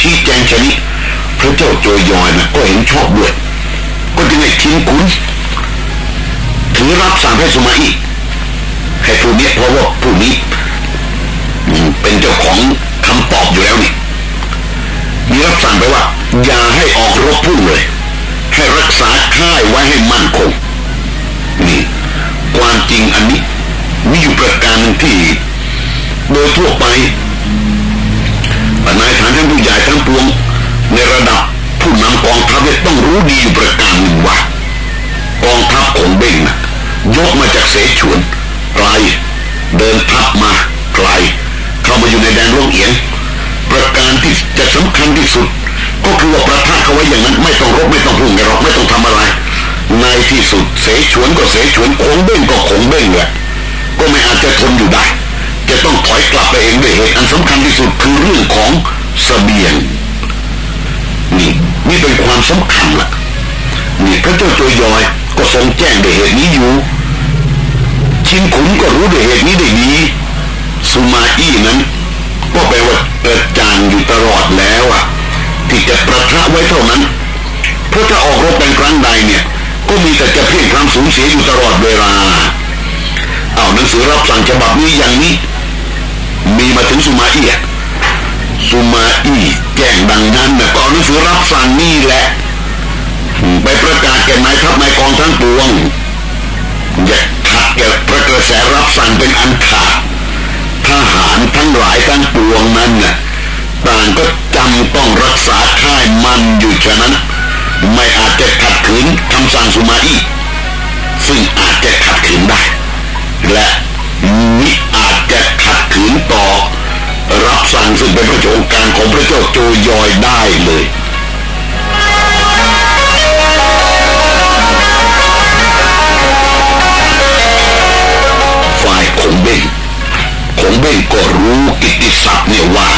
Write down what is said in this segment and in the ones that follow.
ชี้แจงชนิดพระเจ้าโจยยอยนะก็เห็นชอบด้วย ก็จึงได้ทิ้งคุณถือรับสั่งให้สมัยให้ผู้นี้เพราะว่าผู้นี้เป็นเจ้าของคำตอบอยู่แล้วนี่มีรับสั่งไปว่า อย่าให้ออกรบพุ่งเลย ให้รักษาค่ายไว้ให้มั่นคงนี่ความจริงอันนี้มีอยู่ประการหนึ่งที่ โดยทั่วไป นายฐานท่านผู้ใหญ่ทั้งปวง ในระดับผู้นำกองทัพต้องรู้ดีประการหนึ่งว่ากองทัพของเบ่งนะยกมาจากเสฉวนไกลเดินทัพมาไกลเข้ามาอยู่ในแดนโลงเอียง ประการที่จะสำคัญที่สุด ก็คือว่าประทับเขาไว้อย่างนั้นไม่ต้องรบไม่ต้องพุ่งไม่รบไม่ต้องทำอะไร ในที่สุดเสฉวนก็เสฉวนโขงเบ่งก็โขงเบ่งแหละก็ไม่อาจจะทนอยู่ได้ จะต้องถอยกลับไปเองด้วยเหตุอันสำคัญที่สุดคือเรื่องของสเสบียง นี่นี่เป็นความสำคัญละ่ะนี่พระเจ้าโจยอยก็ทรงแจ้งด้วยเหตุนี้อยู่ ชินขุนก็รู้ด้วยเหตุนี้ได้ดีสุมาอี้นั้นก็แปลว่าเปิดจางอยู่ตลอดแล้วอะที่จะประทะไว้เท่านั้นเพราะจะออกรบเป็นครั้งใดเนี่ย ก็มีแต่จะเพ่งความสูญเสียอยู่ตลอดเวลาเอาหนังสือรับสั่งฉบับนี้อย่างนี้ มีมาถึงสุมาเอียสุมาอีแจ้งดังนั้นนะก็เอนนังสือรับสั่งนี่แหละ ไปประกาศแก่นายทัพนายกองทั้งปวงอย่าขัดแก่พระกระแสรับสั่งเป็นอันขาดทหารทั้งหลายทั้งปวงนั้นน่ะต่างก็จำต้องรักษาค่ายมันอยู่ฉะนั้น ไม่อาจจะขัดขืนคำสั่งสุมาอีซึ่งอาจจะขัดขืนได้ และมิอา ซึ่งเป็นพระโองการของพระเจ้าโจยอยได้เลยฝ่ายขงเบ้งขงเบ้งก็รู้กิตติศัพท์เนี่ยว่า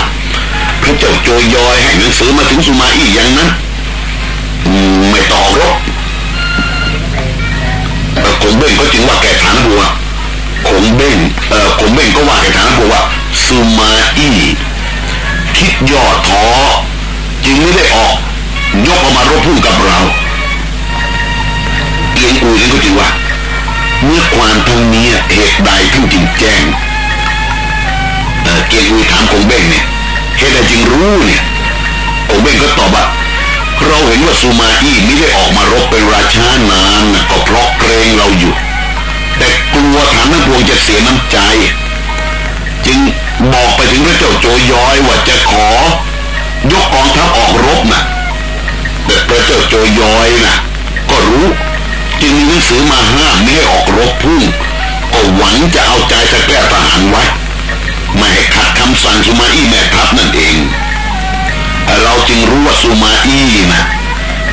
พระเจ้าโจยอยให้หนังสือมาถึงสุมาอี้อย่างนั้นไม่ต่อรบขงเบ้งก็จึงว่าแกฐานบัวขงเบ้งเอ่อขงเบ้งก็ว่าแกฐานบัวว่าสุมาอี้ คิดย่อท้อจึงไม่ได้ออก ยกออกมารบพุ่งกับเราเกียงอุยนั่ก็จึงว่าเมื่อความทั้งนี้เหตุใดท่านจึงแจ้งเกียงอุยถามคงเบ้งเนี่ยเหตุใดจึงรู้เนี่ยคงเบ้งก็ตอบว่าเราเห็นว่าซูมาอี้ไม่ได้ออกมารบเป็นราชานานก็เพราะเกรงเราอยู่ แต่กลัวฐานนั้นพวงจะเสียน้ำใจ จึง บอกไปถึงพระเจ้าโจย้อยว่าจะขอยกกองทัพออกรบนะ่ะแต่พระเจ้าโจย้อยนะ่ะ ก็รู้จึงมีหนังสือมาห้ามไม่ให้ออกรบพุ่งก็หวังจะเอาใจสะแก้ทหารไว้ไม่ให้ขัดคำสั่งสุมาอี้แม่ทัพนั่นเองเราจึงรู้ว่าสุมาอี้นะ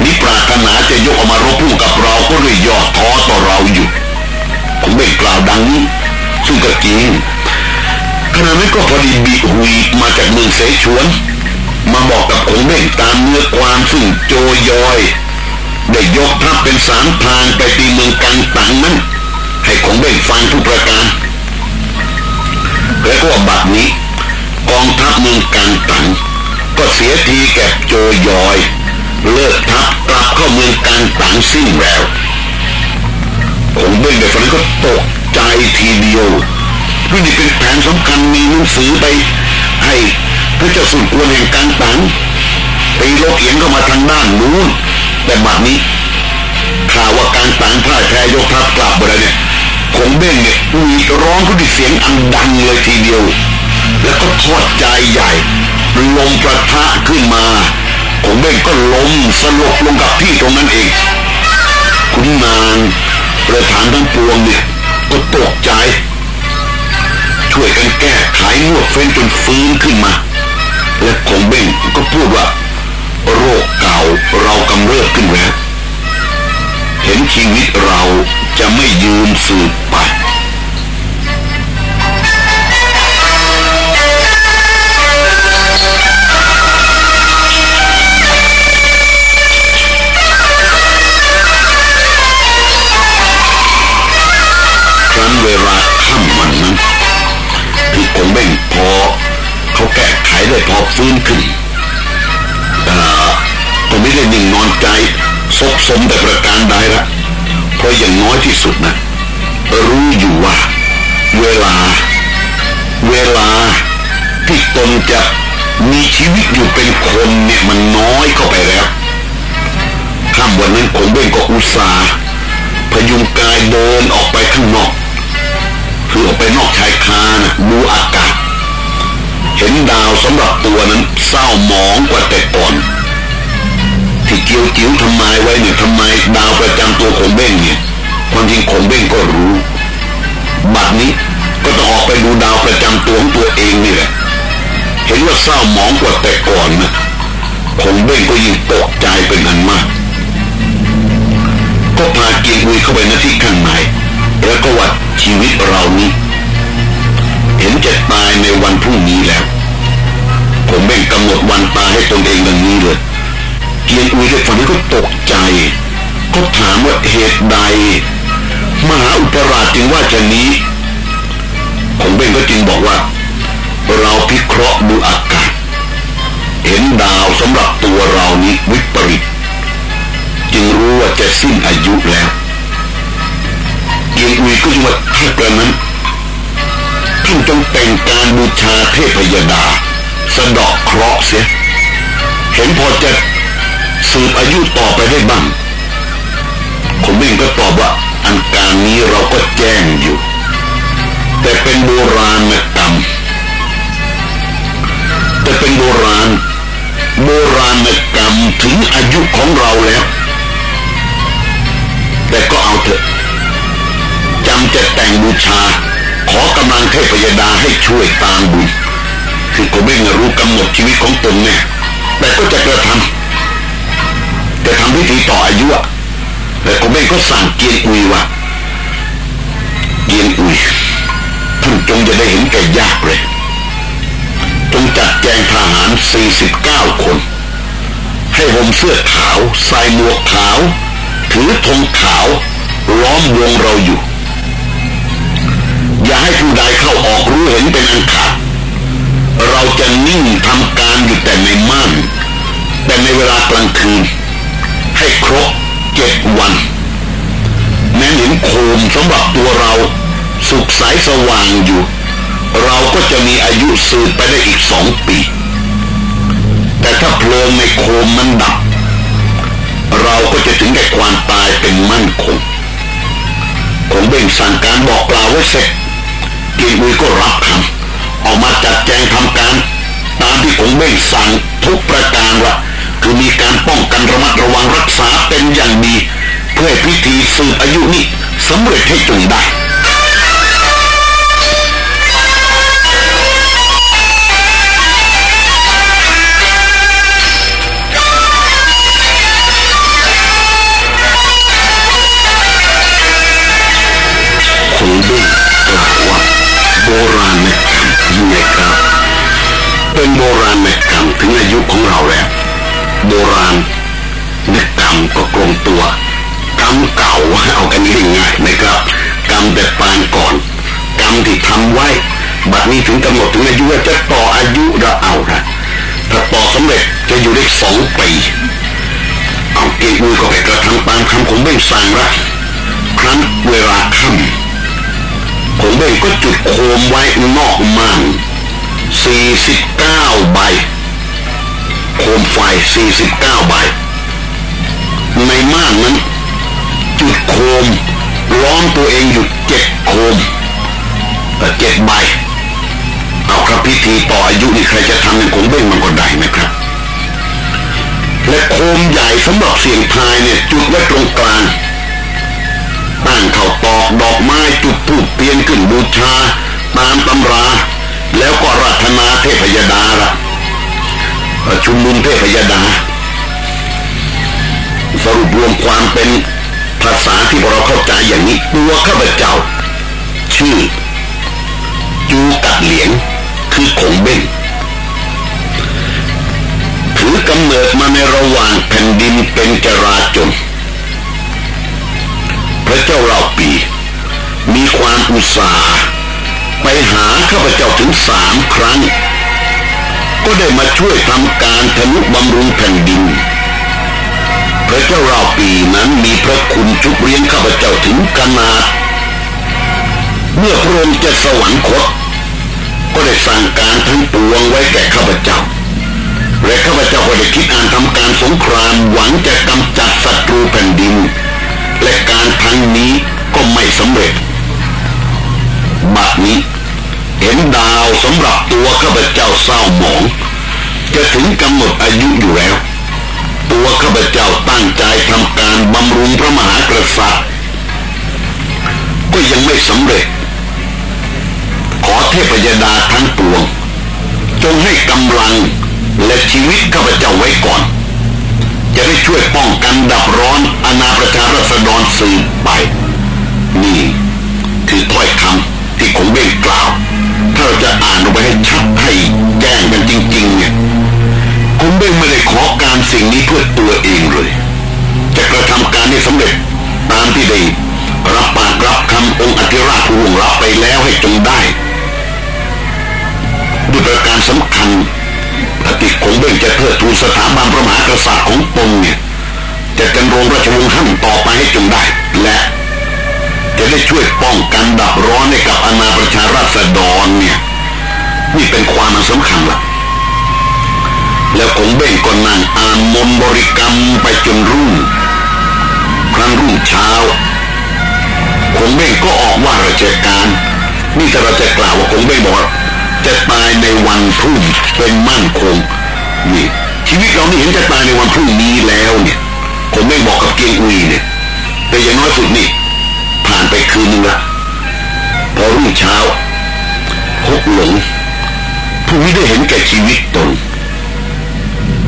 นิปรารถนาจะยกออกมารบพุ่งกับเราก็เลยย่อท้อต่อเราอยู่ผมไม่กล่าวดังนี้ซึ่งก็จริง ขณะนั้นก็พอดีบีหุยมาจากเมืองเสฉวน มาบอกกับองเบ่งตามเนื้อความซึ่งโจยอย ได้ยกทัพเป็นสามทางไปตีเมืองกังตังนั้น ให้ของเบ่งฟังทุกประการ แล้วก็บัดนี้กองทัพเมืองกังตังก็เสียทีแก่โจยอย เลิกทัพกลับเข้าเมืองกังตังสิ้นแล้วองเบ่งในฝันก็ตกใจทีเดียว นี่เป็นแผนสำคัญมีหนังสือไปให้พระเจ้าสุดกวนแห่งกังตังตีโลกเอียงก็มาทางด้านนู้นแต่บัดนี้ข่าวว่าการต่างพ่ายแพ้ยกทัพกลับไปแล้วเนี่ยคงเบ้งเนี่ยมีร้องขึ้ด้วยเสียงอันดังเลยทีเดียว แล้วก็ทอดใจใหญ่ลมประทะขึ้นมาคงเบ้งก็ล้มสลบลงกับที่ตรงนั้นเองคุณนางประธานทั้งปวงเนี่ยก็ตกใจ ช่วยกันแก้ไขนวดเฟ้นจนฟื้นขึ้นมา และคงเบ้งก็พูดว่า โรคเก่าเรากำเริบขึ้นแล้ว เห็นชีวิตเราจะไม่ยืนสืบไปครั้นเวลา แก้ไขได้พอฟื้นขึ้นก็ไม่ได้นิ่งนอนใจซบสมแต่ประการใดละเพราะอย่างน้อยที่สุดนะ รู้อยู่ว่า เวลา เวลาที่ตนจะมีชีวิตอยู่เป็นคนเนี่ยมันน้อยเข้าไปแล้วข้ามวันนั้นคงเบ่งก็อุตสาพยุงกายเดินออกไปข้างนอก คือออกไปนอกชายคานะดูอากาศ เห็นดาวสำหรับตัวนั้นเศร้าหมองกว่าแต่ก่อน ที่เกี่ยวจิ๋วทำไมไว้เนี่ยทำไมดาวประจำตัวของเบ้งเนี่ยความจริงของเบ้งก็รู้ บัดนี้ก็ต้องออกไปดูดาวประจำตัวของตัวเองนี่แหละ เห็นว่าเศร้าหมองกว่าแต่ก่อนนะของเบ้งก็ยิ่งตกใจเป็นอันมาก ก็พาเกียงอุยเข้าไปในที่ข้างในแล้วก็วัดชีวิตเรานี้ เห็นจะตายในวันพรุ่งนี้แล้ว ผมเบ่งกำหนดวันตายให้ตนเองดังนี้เลยเกียงอุยได้ฟังนี้ก็ตกใจก็ถามว่าเหตุใด มหาอุปราชจึงว่าจะนี้ผมเบ่งก็จึงบอกว่า เราพิเคราะห์ดูอากาศ เห็นดาวสำหรับตัวเรานี้วิปริตจึงรู้ว่าจะสิ้นอายุแล้วเกียงอุยก็จึงว่าถ้ากระนั้น ท่านจงแต่งการบูชาเทพยดา สะดอกเคราะห์เสีย เห็นพอจะสืบอายุต่อไปได้บ้างผมเองก็ตอบว่าอันการนี้เราก็แจ้งอยู่ แต่เป็นโบราณกรรมแต่เป็นโบราณ โบราณกรรมถึงอายุของเราแล้ว แต่ก็เอาเถอะจำจะแต่งบูชา ขอกำลังเทพยดาให้ช่วยตามบุญคือก็ไม่รู้กำหนดชีวิตของตนแน่แต่ก็จะกระทำจะทำพิธีต่ออายุแต่ก็ไม่ก็สั่งเกียนอุยว่าเกียนอุยท่านจงจะได้เห็นแก่ยากเลยจงจัดแจงทหาร 49 คน ให้ห่มเสื้อขาวใส่หมวกขาว ถือธงขาวล้อมวงเราอยู่ อย่าให้ผู้ใดเข้าออกรู้เห็นเป็นอันขาดเราจะนิ่งทำการอยู่แต่ในม่านแต่ในเวลากลางคืน ให้ครบเจ็ดวัน แม้เห็นโคมสำหรับตัวเราสุขสายสว่างอยู่ เราก็จะมีอายุสืบไปได้อีกสองปี แต่ถ้าเพลิงในโคมมันดับ เราก็จะถึงแก่ความตายเป็นมั่นคงคงเบ่งสั่งการบอกกล่าวไว้เสร็จ กินอุยก็รับคำออกมาจัดแจงทำการ ตามที่คงเบ่งสั่งทุกประการว่าคือมีการป้องกันระมัดระวังรักษาเป็นอย่างดี เพื่อพิธีสืบอายุนี้สำเร็จให้จงได้ โบราณกรรมยังไงครับ เป็นโบราณกรรมถึงอายุของเราแล้ว โบราณนึกกรรมก็กลงตัว กรรมเก่าเอากันง่ายๆนะครับ กรรมแต่ปานก่อน กรรมที่ทำไว้ บัดนี้ถึงกำหนดถึงอายุจะต่ออายุเราเอาละถ้าต่อสำเร็จจะอยู่ได้สองปีเอาเกมือก็ไปกระทำตามคำของเบ่งสั่งละครั้นเวลาค่ำ ผมเบ่งก็จุดโคมไว้นอกม่านสี่สิบเก้าใบ โคมไฟสี่สิบเก้าใบ ในม่านนั้น จุดโคมล้อมตัวเองอยู่เจ็ดโคมเจ็ดใบ เอาครับพิธีต่ออายุนี่ใครจะทำเป็นคงเบ้งมันก็ได้นะครับ และโคมใหญ่สำหรับเสียงทายเนี่ย จุดไว้ตรงกลาง ตั้งเข่าตอกดอกไม้จุดทูบเตียนขึ้นบูชา ตามตำรา แล้วก็รัตนาเทพยดาละชุมนุมเทพยดา สรุปรวมความเป็นภาษาที่พวกเราเข้าใจอย่างนี้ตัวข้าพเจ้า ชื่อ จูกัดเหลียง คือขงเบ้งถือกำเนิดมาในระหว่างแผ่นดินเป็นจราจน พระเจ้าเราปี มีความอุตสาห์ไปหาข้าพเจ้าถึงสามครั้ง ก็ได้มาช่วยทำการทนุบำรุงแผ่นดิน พระเจ้าเราปีนั้นมีพระคุณชุบเลี้ยงข้าพเจ้าถึงขนาดเมื่อพระองค์จะสวรรคต ก็ได้สั่งการทั้งปวงไว้แก่ข้าพเจ้าและข้าพเจ้าก็ได้คิดอ่านทำการสงครามหวังจะกำจัดศัตรูแผ่นดิน และการครั้งนี้ก็ไม่สำเร็จบัดนี้เห็นดาวสำหรับตัวข้าพเจ้าเศร้าหมอง จะถึงกำหนดอายุอยู่แล้ว ตัวข้าพเจ้าตั้งใจทำการบำรุงพระมหากษัตริย์ก็ยังไม่สำเร็จ ขอเทพยดาทั้งปวง จงให้กำลังและชีวิตข้าพเจ้าไว้ก่อน จะได้ช่วยป้องกันดับร้อนอนาประชารัษฎรสืบไป นี่คือถ้อยคำที่คงเบ่งกล่าว ถ้าเราจะอ่านลงไปให้ชัดให้แจ้งกันจริงๆเนี่ยคงเบ่งไม่ได้ขอการสิ่งนี้เพื่อตัวเองเลย จะกระทำการให้สำเร็จตามที่ได้รับปากรับคำองค์อธิราชผู้รับไปแล้วให้จงได้ด้วยประการสำคัญ ปฏิคงเบ่งจะเทิดทูนสถาบันพระมหากษัตริย์ของตนเนี่ยจะดำรงราชวงศ์หั่นต่อไปให้จงได้ และจะได้ช่วยป้องกันดับร้อนให้กับอาณาประชาราษฎรเนี่ยนี่เป็นความสำคัญละแล้วคงเบ่งก็นั่งอ่านมนบริกรรมไปจนรุ่งครั้งรุ่งเช้าคงเบ้งก็ออกว่าราชการนี่ถ้าเราจะกล่าวว่าคงเบ้งบอกว่า จะตายในวันพรุ่งเป็นมั่นคงนี่ชีวิตเรานี่เห็นจะตายในวันพรุ่งนี้แล้วเนี่ยคงเบ้งบอกกับเกียงอุยเนี่ย แต่อย่างน้อยสุดนี่ผ่านไปคืนนึงละพอรุ่งเช้าหกหลงผู้นี้ได้เห็นแก่ชีวิตตน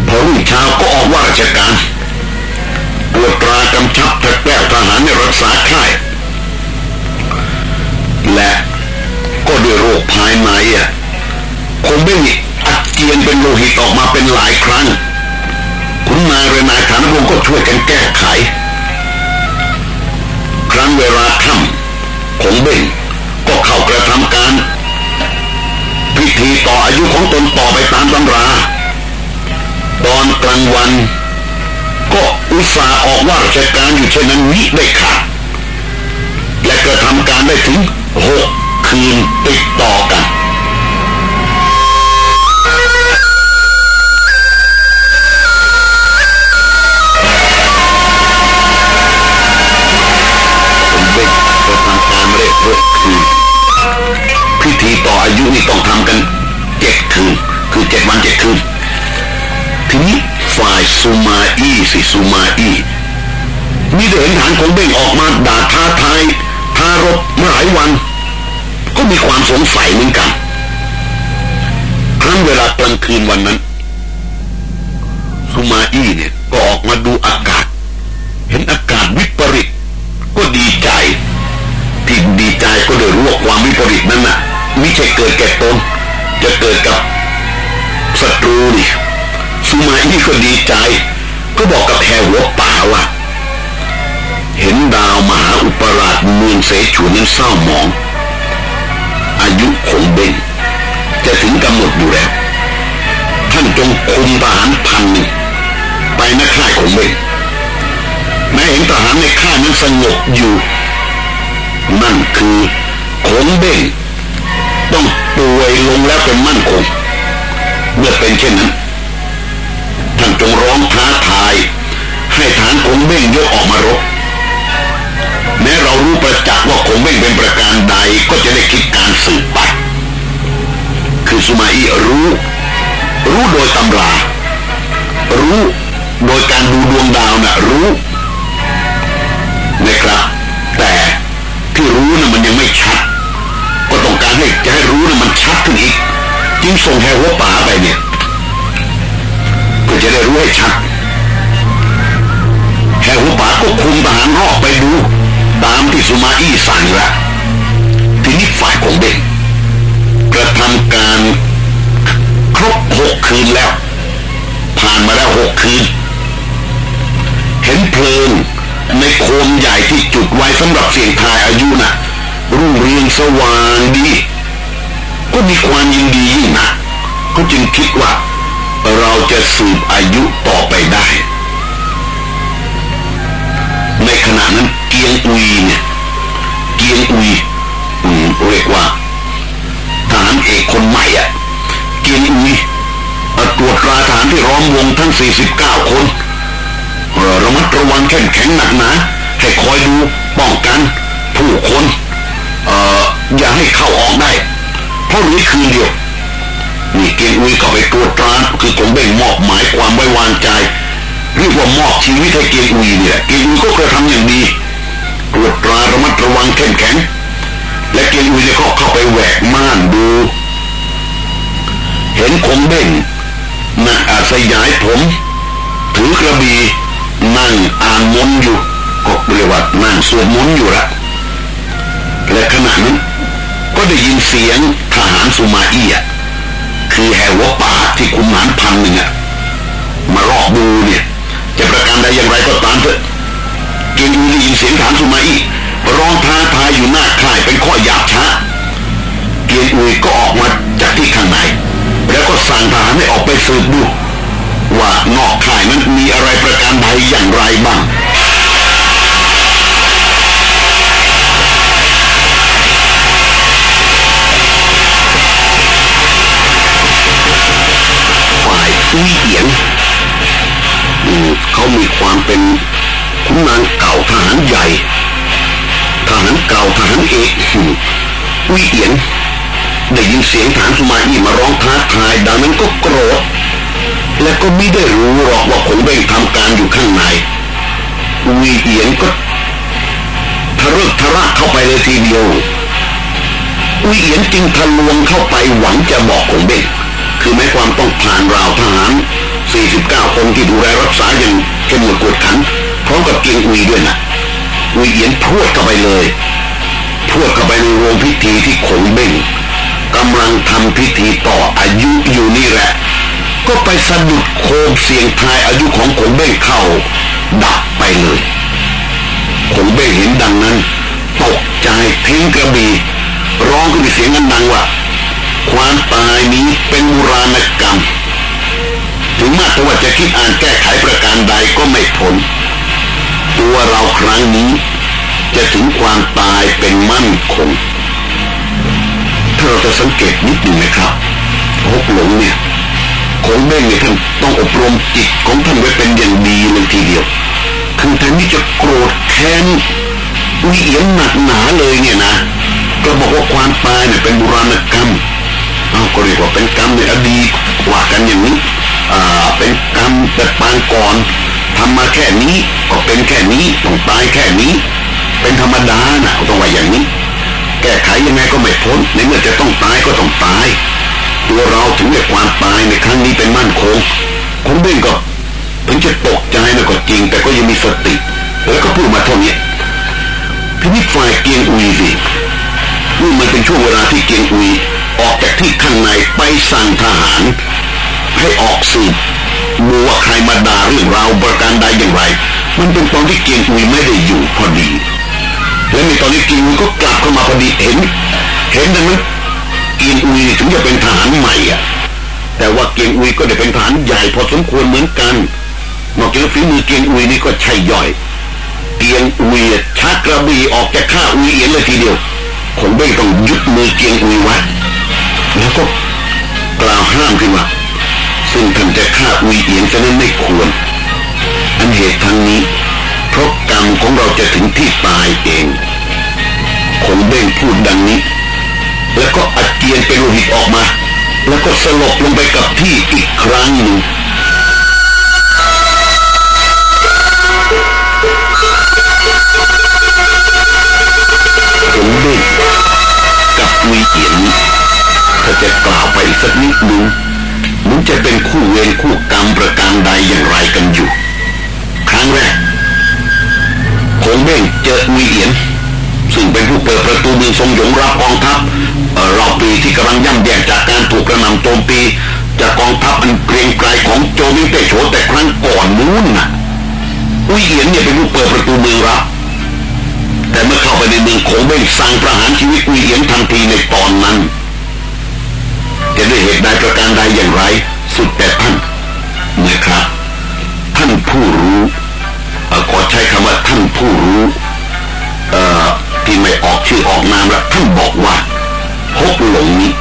พอรุ่งเช้าก็ออกว่าราชการตรวจตรากำชับแพแก้วทหารในรักษาค่ายและก็ด้วยโรคภายในอะ คงไม่มีอัดเจียนเป็นโลหิตออกมาเป็นหลายครั้งคุณนายเรนายฐานวงก็ช่วยกันแก้ไข ครั้งเวลาค่ำคงเบ่งก็เข้ากระทำการ พิธีต่ออายุของตนต่อไปตามตำราตอนกลางวัน ก็อุตส่าห์ออกว่าราชการอยู่เช่นนั้นมิได้ขาดและกระทำการได้ถึงหกคืนติดต่อกัน พิธีต่ออายุนี่ต้องทำกันเจ็ดคืนคือเจ็ดวันเจ็ดคืนทีนี้ฝ่ายซูมาอี้สิซูมาอี้มีเดินฐานของเบ่งออกมาด่าท้าทายท้ารบมาหลายวัน ก็มีความสงสัยเหมือนกันครั้งเวลากลางคืนวันนั้นซูมาอี้เนี่ยก็ออกมาดูอากาศ เห็นอากาศวิปริตก็ดีใจที่ดีใจก็เลยรู้ว่าความวิปริตนั้นน่ะ ไม่ใช่เกิดแก่ตนจะเกิดกับศัตรูนี่ซูมาอี้ก็ดีใจ ก็บอกกับแฮหัวป่าว่า เห็นดาวมหาอุปราชเมืองเสฉวนนั้นเศร้าหมอง อายุคงเบ่งจะถึงกำหนดอยู่แล้ว ท่านจงคุมทหารพันหนึ่งไปนักค่ายของเบ่งแม้เห็นทหารในค่ายนั้นสงบอยู่ นั่นคือคงเบ่ง ต้องป่วยลงแล้วเป็นมั่นคง เมื่อเป็นเช่นนั้นท่านจงร้องท้าทาย ให้ฐานคงเบ่งยกออกมารบแม้เรารู้ประจักษ์ว่าคงเบ่งเป็นประการใดก็จะได้คิดการสืบไปคือสุมาอีรู้ รู้โดยตำรา รู้โดยการดูดวงดาวนะ่ะรู้นะครับ แต่ที่รู้นะ่ะมันยังไม่ชัด ก็ต้องการให้จะให้รู้นะ่ะมันชัดขึ้นอีกจึงส่งแฮหัวป่าไปเนี่ยเพื่อจะได้รู้ให้ชัดแฮหัวป่าก็คุมทหารรอบไปดู ตามที่สุมาอี้สั่งละทีนี้ฝ่ายของเบนกระทำการครบหกคืนแล้ว ผ่านมาแล้วหกคืน เห็นเพลิงในโคมใหญ่ที่จุดไว้สำหรับเสี่ยงทายอายุนะ่ะ รุ่งเรืองสว่างดี ก็มีความยินดียิ่งนะก็จึงคิดว่า เราจะสืบอายุต่อไปได้ ในขณะนั้นเกียงอุยเนี่ยเกียงอุยอืมเรียกว่าทหารเอกคนใหม่อะเกียงอุยอตรวจตราทหารที่ร้อมวงทั้ง 49 คนเระมัดระวังเข้มแข็งหนักหนาให้คอยดูป้องกัน ผู้คน อย่าให้เข้าออกได้เพราะนี้คืนเดียวนี่เกียงอุยก็ไปตรวจตราคือคงเบ่งมอบหมายความไว้วางใจเรียกว่ามอบชีวิตให้เกียงอุยเนี่ยเกียงอุยก็กระทำอย่างดีตรวจตราระมัดระวังเข้มแข็งและเกียงอุยเนี่ยก็เข้าไปแหวกม่านดู เห็นคงเบ่งนั่งอาสยายผมถือกระบี่นั่งอ่านมนอยู่ก็เรียกว่านั่งสวดมนต์อยู่ละ และขณะนั้น ก็ได้ยินเสียงทหารสุมาอี้อะคือแหวป่าที่คุมหารพันหนึ่งอะมารอบดูเนี่ย จะประการใดอย่างไรก็ตามเถอะเกียงอุยได้ยินเสียงทหารสุมาอี้ร้องท้าทายอยู่หน้าค่ายเป็นข้อหยาบช้าเกียงอุยก็ออกมาจากที่ข้างในแล้วก็สั่งทหารให้ออกไปสืบดูว่านอกค่ายนั้นมีอะไรประการใดอย่างไรบ้าง ตุ้ยเอียนเขามีความเป็นขุนนางเก่าทหารใหญ่ทหารเก่าทหารเอกวิเอียนได้ยินเสียงฐานสมาอีมาร้องท้าทายดังนั้นก็โกรธและก็ไม่ได้รู้หรอกว่าขงเบ่งทำการอยู่ข้างในวีเอียนก็ทะลึกทะระเข้าไปเลยทีเดียววีเอียนจึงทะลวงเข้าไปหวังจะบอกขงเบ่ง คือแม้ความต้องผ่านราวทหาร 49 คนที่ดูแลรักษาอย่างเข้มงวดกวดขันพร้อมกับเกียงอุยด้วยนะวีเอียนพูดเข้าไปเลยพูดเข้าไปในโรงพิธีที่ขงเบ่งกำลังทำพิธีต่ออายุอยู่นี่แหละ ก็ไปสะดุดโคมเสียงทายอายุของขงเบ้งเข้า ดับไปเลยขงเบ้งเห็นดังนั้น ตกใจทิ้งกระบี่ร้องขึ้นเสียงนั้นดังว่า ความตายนี้เป็นมุราณกรรม ถึงมากต่ว่าจะคิดอ่านแก้ไขประการใดก็ไม่ผลตัวเราครั้งนี้จะถึงความตายเป็นมั่นคง ถ้าเราจะสังเกตนิดหนึ่งนะครับหกหลงเนี่ยของเบ้งเนี่ยท่านต้องอบรมจิตของท่านไว้เป็นอย่างดีเลยทีเดียว คือท่านนี้จะโกรธแค้นวิเอียนหนักหนาเลยเนี่ยนะ ก็บอกว่าความตายเนี่ยเป็นบุราณกรรม เอาก็เรียกว่าเป็นกรรมในอดีตว่ากันอย่างนี้อ่าเป็นกรรมแต่ปางก่อนทำมาแค่นี้ก็เป็นแค่นี้ต้องตายแค่นี้ เป็นธรรมดานะต้องว่าอย่างนี้ แก้ไขยังไงก็ไม่พ้นในเมื่อจะต้องตายก็ต้องตาย ตัวเราถึงได้ความตายในครั้งนี้เป็นมั่นคงคงเบ้งก็ถึงจะตกใจนะก็จริง แต่ก็ยังมีสติแล้วก็พูดมาเท่านี้ทีนี้ฝ่ายเกียงอุยสินี่มันเป็นช่วงเวลาที่เกียงอุย ออกจากที่ข้างในไปสั่งทหาร ให้ออกสืบดูว่าใครมาด่าเรื่องราวประการใดอย่างไร มันเป็นตอนที่เกียงอุยไม่ได้อยู่พอดี และในตอนนี้เกียงอุยก็กลับเข้ามาพอดีเห็น เห็นดังนั้นเกียงอุยถึงจะเป็นทหารใหม่อะแต่ว่าเกียงอุยก็ได้เป็นทหารใหญ่พอสมควรเหมือนกันนอกจากฝีมือเกียงอุยนี่ก็ใช่ย่อยเกียงอุยชักกระบี่ออกจากข้าอุยเอียนเลยทีเดียวคงไม่ต้องยึดมือเกียงอุยไว้ แล้วก็กล่าวห้ามขึ้นว่าซึ่งท่านจะฆ่าอุยเอียนจะนั้นไม่ควร อันเหตุทั้งนี้ เพราะกรรมของเราจะถึงที่ตายเองคงเบ้งพูดดังนี้ แล้วก็อาเจียนเป็นโลหิตออกมา แล้วก็สลบลงไปกับที่อีกครั้งหนึ่งผมด้กับวีเอียนถ้ จะกล่าวไปสักนิดหนึ่งมันจะเป็นคู่เวรคู่กรรมประการใดอย่างไรกันอยู่ ครั้งแรกคงเบ้งเจอวีเอียน ซึ่งเป็นผู้เปิดประตูเมืองทรงหยงรับกองทัพรอบปีที่กำลังย่ำแย่จากการถูกกระหน่ำโจมตีจากกองทัพอันเกรียงไกรของโจมิเตโฉแต่ครั้งก่อนนู้นนะอุยเอียนเนี่ยเป็นผู้เปิดประตูเมืองรับแต่เมื่อเข้าไปในเมืองโขงเบ้งสั่งประหารชีวิตอุยเอียนทันทีในตอนนั้น จะด้วยเหตุใดประการใดอย่างไร สุดแต่ท่านนะครับ ท่านผู้รู้ขอใช้คำว่าท่านผู้รู้ที่ไม่ออกชื่อออกนามล้วท่านบอกว่าฮกหลงนี้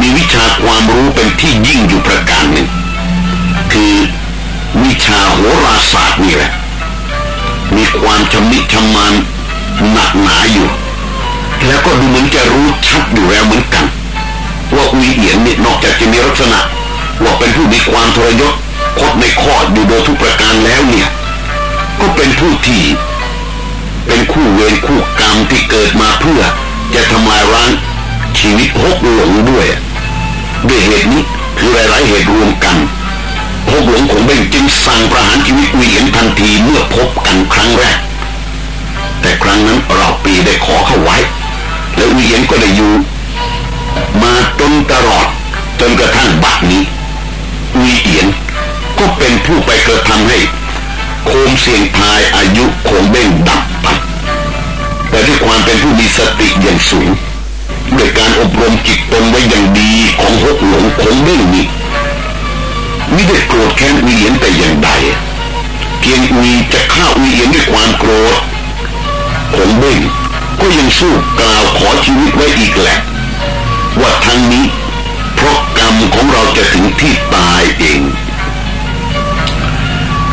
มีวิชาความรู้เป็นที่ยิ่งอยู่ประการหนึ่ง คือวิชาโหราศาสตร์นี่แหละ มีความชำนิชำนาญหนักหนาอยู่ แล้วก็ดูเหมือนจะรู้ชัดอยู่แล้วเหมือนกัน ว่าอุยเอียนนี่นอกจากจะมีลักษณะว่าเป็นผู้มีความทรยศคดในข้อดูโดยทุกประการแล้วเนี่ย ก็เป็นผู้ที่เป็นคู่เวรคู่กรรมที่เกิดมาเพื่อจะทำลายร้างชีวิตหกหลงด้วยด้วยเหตุนี้คือหลายๆเหตุรวมกันหกหลงของเบ่งจึงสั่งประหารชีวิตวีเอียนทันทีเมื่อพบกันครั้งแรก แต่ครั้งนั้นเราปีได้ขอเข้าไว้ แล้ววีเอียนก็ได้อยู่ มาจนตลอด จนกระทั่งบัดนี้วีเอียนก็เป็นผู้ไปกระทำให้ โคมเสียงทายอายุโคมเบ่งดับไปแต่ด้วยความเป็นผู้มีสติอย่างสูงด้วยการอบรมจิตตนไว้อย่างดีของหกหลงคงเบ่งนี้ไม่ได้โกรธแค้นอุเอียนแต่อย่างใดเกียงอุยจะฆ่าอุเอียนด้วยความโกรธคงเบ่งก็ยังสู้กล่าวขอชีวิตไว้อีกแหละ ว่าทั้งนี้ เพราะกรรมของเราจะถึงที่ตายเอง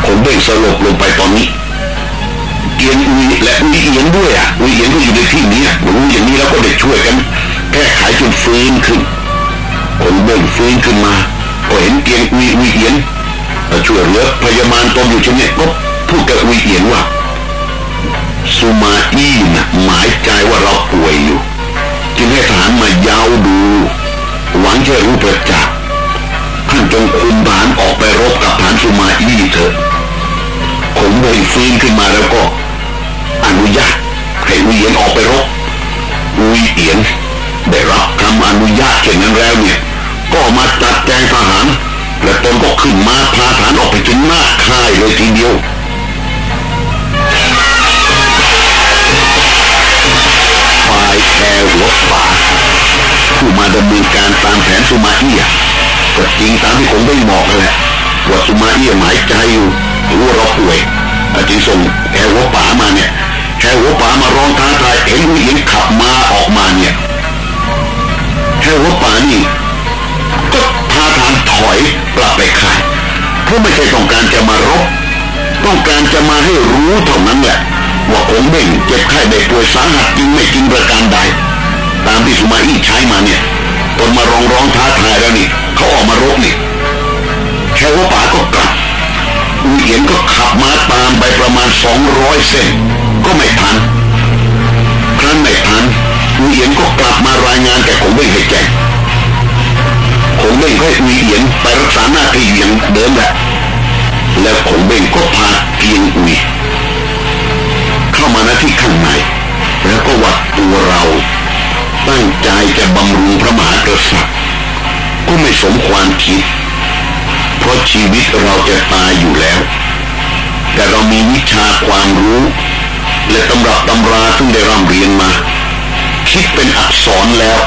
ผมเบ่งสลบลงไปตอนนี้เกอียนอุยและอุยเอียนด้วยอะอุยเอียนก็อยู่ในที่นี้รู้อย่างนี้แล้วก็ได้ช่วยกันแก้ไขจนฟื้นขึ้นคนเบ่งฟื้นขึ้นมาก็เห็นเตียงอุยอุยเอียนช่วยเหลือพยาบาลตนอยู่เช่นนี้ก็พูดกับอุยเอียนว่าสุมาอี้นะหมายใจว่าเราป่วยอยู่ จึงให้ทหารมายาวดู หวังจะรู้ประจักษ์ท่านจงคุมทหารออกไปรบกับฐานสุมาอี้เถอะผมเลยฟื้นขึ้นมาแล้วก็ อนุญาตให้อุยเอียนออกไปรบอุยเอียนได้รับคำอนุญาตเช่นนั้นแล้วเนี่ย ก็มาจัดแจงทหาร และตนก็ขึ้นมาพาทหารออกไปถึงหน้าค่ายเลยทีเดียวายแคร์หัวป่าผู้มาดำเนินการตามแผนสุมาเอียก็จริงตามที่ผมได้บอกกันแหละว่าสุมาเอียหมายใจอยู่หรู้ว่าเราป่วยจึงส่งแคร์หัวป่ามาเนี่ยแคร์หัวป่ามาร้องท้าทายเห็นผู้หญิงขับมาออกมาเนี่ยแคร์หัวป่านี่ก็ท่าทางถอยกลับไปค่ายเพราะไม่ใช่ต้องการจะมารบต้องการจะมาให้รู้เท่านั้นแหละ ว่าองเบ่งเจ็บไข้ได้ป่วยสาหัสจริงไม่จริงประการใด ตามที่สุมาอี้ใช้มาเนี่ยตนมาร้องร้องท้าทายแล้วนี่เขาออกมารบนี่แค่ว่าป่าก็กลับอุเอียนก็ขับมาตามไปประมาณสองร้อยเส้นก็ไม่ทันครั้นไม่ทันอุเอียนก็กลับมารายงานแก่คงเบ่งให้แจ้งคงเบ่งให้อุเอียนไปรักษาหน้าที่อย่างเดิมแหละแล้วคงเบ่งก็พาเกียงอุย เข้ามาหน้าที่ข้างในแล้วก็วัดตัวเรา ตั้งใจจะบำรุงพระมหากษัตริย์ก็ไม่สมความคิด เพราะชีวิตเราจะตายอยู่แล้ว แต่เรามีวิชาความรู้ และตำรับตำราที่ได้ร่ำเรียนมา คิดเป็นอักษรแล้ว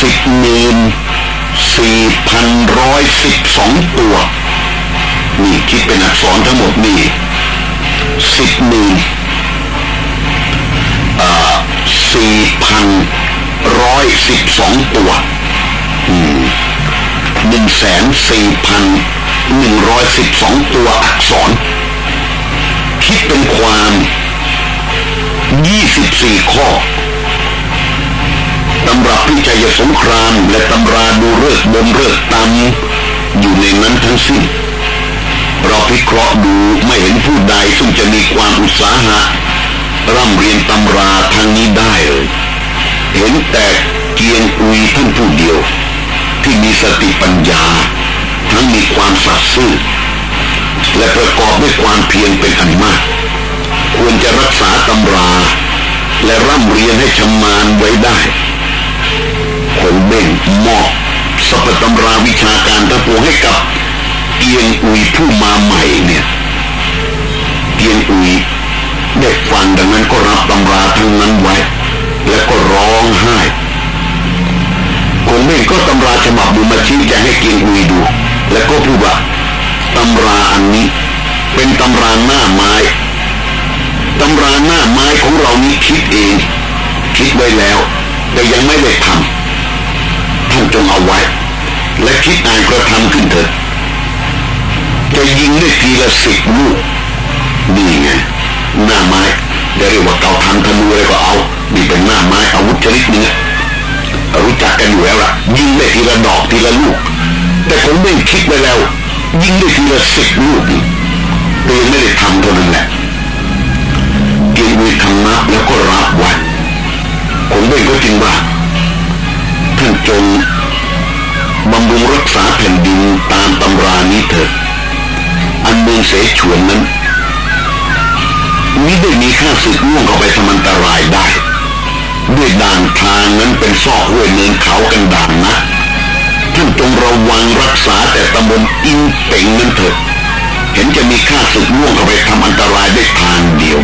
สิบหมื่นสี่พันร้อยสิบสองตัว นี่คิดเป็นอักษรทั้งหมดนี่สิบหมื่น สี่พันร้อยสิบสองตัวหนึ่งแสนสี่พันหนึ่งร้อยสิบสองตัวอักษร คิดเป็นความยี่สิบสี่ข้อตำราพิจัยสงครามและตำราดูเลิกบนเลิกตามอยู่ในนั้นทั้งสิ้นเราพิเคราะห์ดูไม่เห็นผู้ใดซึ่งจะมีความอุตสาหะ ร่ำเรียนตำราทางนี้ได้เลยเห็นแต่เกียงอุยท่านผู้เดียว ที่มีสติปัญญา ทั้งมีความสัตย์ซื่อและประกอบด้วยความเพียรเป็นอันมาก ควรจะรักษาตำรา และร่ำเรียนให้ชำนาญไว้ได้คงเบ่งมอบสัพตำราวิชาการทั้งปวงให้กับเกียงอุยผู้มาใหม่เนี่ยเกียงอุย ได้ฟังดังนั้นก็รับตำราทั้งนั้นไว้ แล้วก็ร้องไห้คงเบ่งก็ตำราฉบับบุมาชี้แจงให้เกียงอุยดู แล้วก็พูดว่าตำราอันนี้ เป็นตำราหน้าไม้ตำราหน้าไม้ของเรานี้คิดเอง คิดไว้แล้ว แต่ยังไม่ได้ทำท่านจงเอาไว้ และคิดอ่านกระทำขึ้นเถิดจะยิงได้ทีละสิบลูกนี่ไง หน้าไม้เรียกว่าเกาทันธนูอะไรก็เอานี่เป็นหน้าไม้อาวุธชนิดนึงรู้จักกันอยู่แล้วล่ะ ยิงได้ทีละดอกทีละลูก แต่ผมไม่คิดไว้แล้ว ยิงได้ทีละสิบลูกแต่ไม่ได้ทำเท่านั้นแหละเกียรติทำนับแล้วก็รับไว้ผมเองก็จริงว่าท่านจงบำรุงรักษาแผ่นดินตามตำรานี้เถิดอันเมืองเสฉวนนั้น มิได้มีข้าศึกล่วงเข้าไปทำอันตรายได้ ด้วยด่านทางนั้นเป็นซอกห้วยเนินเขากันด่านนะท่านจงระวังรักษาแต่ตำบลอินเป่งนั้นเถิดเห็นจะมีข้าศึกล่วงเข้าไปทำอันตรายได้ทางเดียว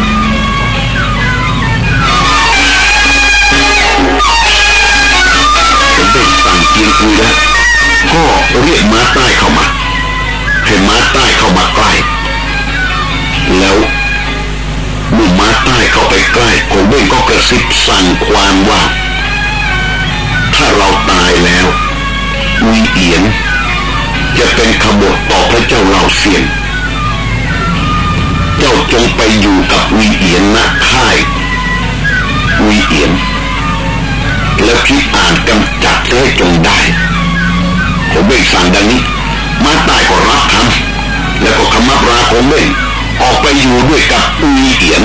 ได้สั่งเกียงคุยแล้วก็เรียกม้าใต้เข้ามาให้ม้าใต้เข้ามาใกล้แล้ว มื่มาใต้เข้าไปใกล้โกเบ้งก็กระซิบสั่งความว่า ถ้าเราตายแล้ววีเอียน จะเป็นขบฏต่อพระเจ้าเหล่าเสียน เจ้าจงไปอยู่กับวีเอียนณค่ายวีเอียน แล้วคิดอ่านกำจัดให้จงได้ผมเบ่งสั่งดังนี้ มาตายก็รับคำแล้วก็คำมับราของเบ่ง ออกไปอยู่ด้วยกับวีเอียน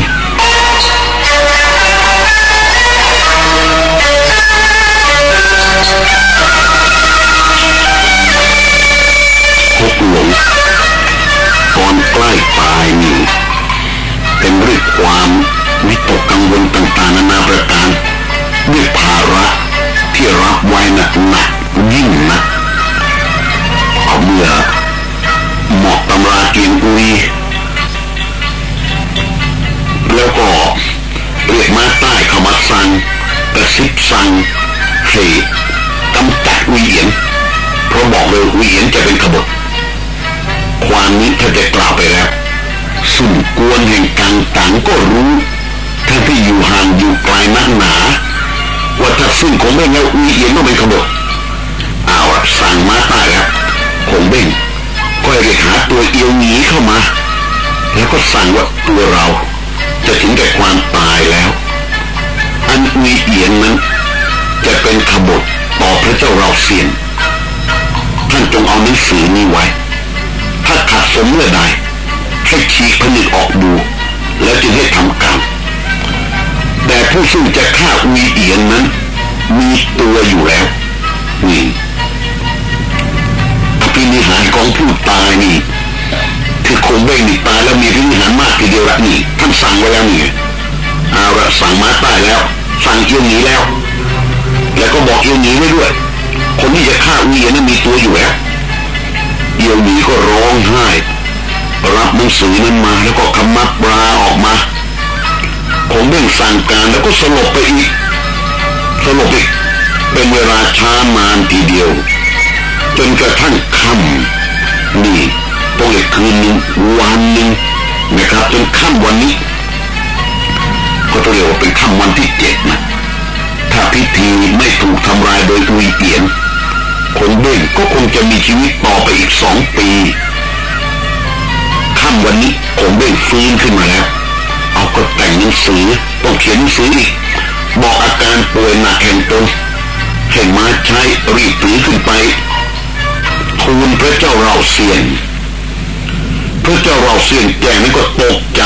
พบหลงตอนใกล้ตายนี่เป็นเรื่องความวิตกกังวลต่างๆนานาประการด้วยภาระที่รับไว้หนักหนัก ระซิบสั่งให้กำจัดวีเอียนเพราะบอกเลยวีเอียนจะเป็นขบฏความนี้ถ้าจะกล่าวไปแล้วสุ่มกวนแห่งกังตังก็รู้ท่านที่อยู่ห่างอยู่ไกลนักหนาว่าถ้าซึ่งคงไม่เงาวีเอียนต้องเป็นขบฏเอาละสั่งมาตายแล้วคงเบ่งก็เรียกหาตัวเอียวหนีเข้ามา แล้วก็สั่งว่าตัวเราจะถึงแก่ความตายแล้ว อันวีเอียนนั้น จะเป็นขบฏต่อพระเจ้าเราเสียนท่านจงเอาหนังสือนี้ไว้ ถ้าขัดสนเมื่อใดให้ฉีกผนึกออกดู แล้วจึงให้ทำการมแต่ผู้ซึ่งจะฆ่าวีเอียนนั้น มีตัวอยู่แล้วนี่อภินิหารของผู้ตายนี่คือคงเบ้งนี่ตายแล้วมีพินิหารมากทีเดียวละนี่ท่านสั่งไว้แล้วนี่เอาละสั่งมาตายแล้ว สั่งเอียวหนีแล้ว แล้วก็บอกเอียวหนีไว้ด้วย คนที่จะฆ่าวีเอียนั้นมีตัวอยู่แล้วเอียวหนีก็ร้องไห้รับหนังสือนั้นมาแล้วก็คำมัดปลาออกมาผมเบ่งสั่งการแล้วก็สลบไปอีกสลบอีกเป็นเวลาช้านานทีเดียว จนกระทั่งค่ำนี่ต้องอีกคืนหนึ่งวันหนึ่งนะครับ จนค่ำวันนี้ ก็ต้องเรียกว่าเป็นค่ำวันที่เจ็ดนะ พิธีไม่ถูกทำลายโดยอุยเอียนคงเบ้งก็คงจะมีชีวิตต่อไปอีกสองปีค่ำวันนี้คงเบ้งฟื้นขึ้นมาแล้ว เอาก็แต่งหนังสือต้องเขียนหนังสืออีกบอกอาการป่วยหนักแห่งตนเห็นมาใช้รีบถือขึ้นไปทูลพระเจ้าเราเสียนพระเจ้าเราเสียนแกนั้นก็ตกใจ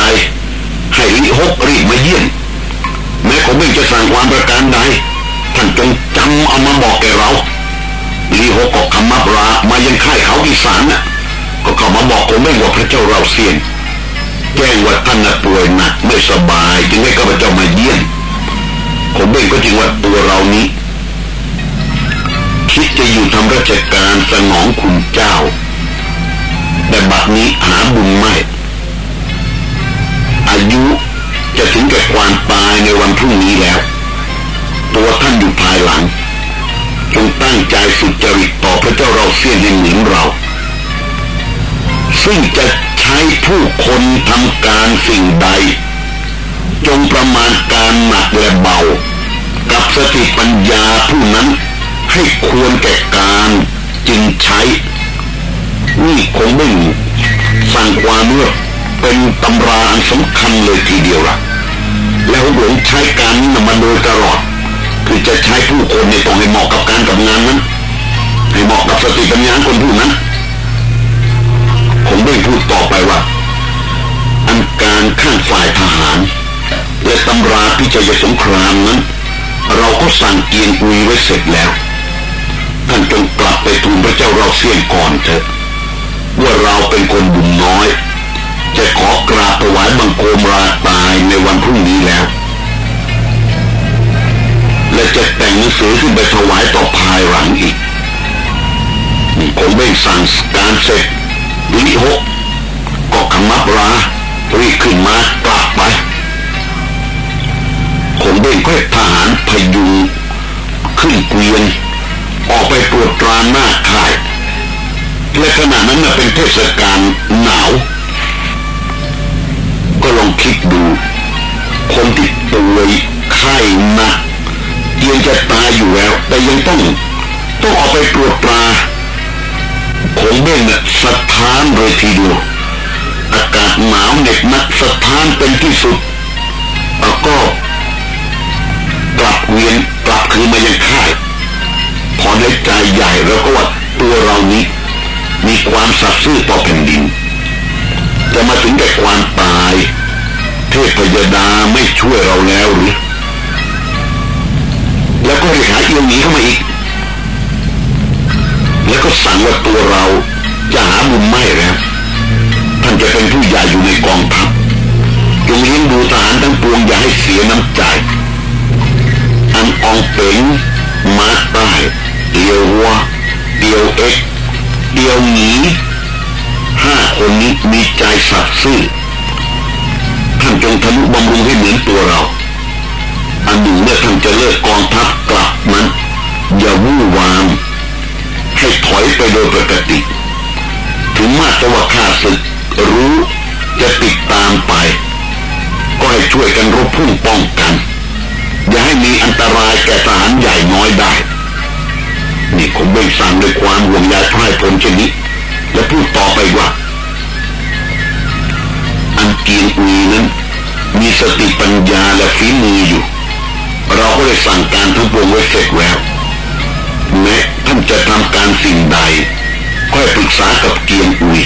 ให้ลิฮกรีบมาเยี่ยมแม้คงไม่จะสั่งความประการใดานจงจำเอามาบอกแกเราลีโฮก็คำมับรามายังค่ายเขาอีสานน่ะ ก็เข้ามาบอกคงไม่ว่าพระเจ้าเราเสียนแจ้งว่าท่านน่ะป่วยหนักไม่สบายจึงให้ข้าพเจ้ามาเยี่ยมผมเบ่งก็จริงว่าตัวเรานี้คิดจะอยู่ทำราชการสนองคุณเจ้า แต่บัดนี้หาบุญไม่ อายุจะถึงแก่ความตายในวันพรุ่งนี้แล้ว ตัวท่านอยู่ภายหลังจงตั้งใจสุจริตต่อพระเจ้าเราเสี้ยนให้เหมือนเรา ซึ่งจะใช้ผู้คนทำการสิ่งใด จงประมาณการหนักและเบา กับสติปัญญาผู้นั้นให้ควรแก่การจึงใช้ นี่คงไม่สั่งความเลือกเป็นตำราอันสำคัญเลยทีเดียวละ่ะ แล้วหลวงใช้การนี้มาโดยตลอด คือจะใช้ผู้คนในต้องให้เหมาะกับการกับงานนั้นให้เหมาะกับสติปัญญาคนผู้นั้นผมได้พูดต่อไปว่า อันการข้างฝ่ายทหาร และตำราพิจัยสงครามนั้น เราก็สั่งเกียงอุยไว้เสร็จแล้วท่านจงกลับไปทูลพระเจ้าเราเสียนก่อนเถอะว่าเราเป็นคนบุญน้อย จะขอกราบถวายบังคมราตายในวันพรุ่งนี้แล้ว งหนังสือขึ้นไปถวายต่อภายหลังอีกนี่คงไม่สั่งการเสร็จลิหกก็ขมับรารีขึ้นมากลับไปคงเบ่งก็ทหารพยุงขึ้นเกวียนออกไปตรวจตราหน้าค่ายและขณะนั้นเป็นเทศกาลหนาว ก็ลองคิดดู คนที่ป่วยไข้หนัก เตียงจะตายอยู่แล้ว แต่ยังต้องต้องออกไปตรวจตราคงเบ้งน่ะสะท้านเลยทีเดียวอากาศหนาวเหน็บนักสถานเป็นที่สุดแล้วก็กลับเวียนกลับคืนมายังค่ายพอได้ใจใหญ่แล้วก็ว่าตัวเรานี้ มีความสัตย์ซื่อต่อแผ่นดิน จะมาถึงแก่ความตาย เทพยดาไม่ช่วยเราแล้วหรือ แล้วก็เรียกหาเอียงหนีเข้ามาอีก แล้วก็สั่งว่าตัวเราจะหาบุญไม่แล้วท่านจะเป็นผู้ใหญ่อยู่ในกองทัพจงเลี้ยงดูทหารทั้งปวงอย่าให้เสียน้ำใจ อันอองเป๋งมาใต้เดียววัวเดียวเอ็กเดียวหนีห้าคนนี้มีใจสัตย์ซื่อท่านจงทะนุบำรุงให้เหมือนตัวเรา อันหนึ่งเมื่อท่านจะเลิกกองทัพกลับนั้นอย่าวู่วามให้ถอยไปโดยปกติ ถึงมาตว่าข้าศึกรู้จะติดตามไป ก็ให้ช่วยกันรบพุ่งป้องกัน อย่าให้มีอันตรายแก่ทหารใหญ่น้อยได้ นี่ผมเบ่งสั่งด้วยความห่วงใยพ่ายพลชนิดและพูดต่อไปว่า อันเกียงอุยนั้นมีสติปัญญาและฝีมืออยู่ เราก็ได้สั่งการทุกวงไว้เสร็จแล้วแม้ท่านจะทำการสิ่งใดก็ให้ปรึกษากับเกียงอุย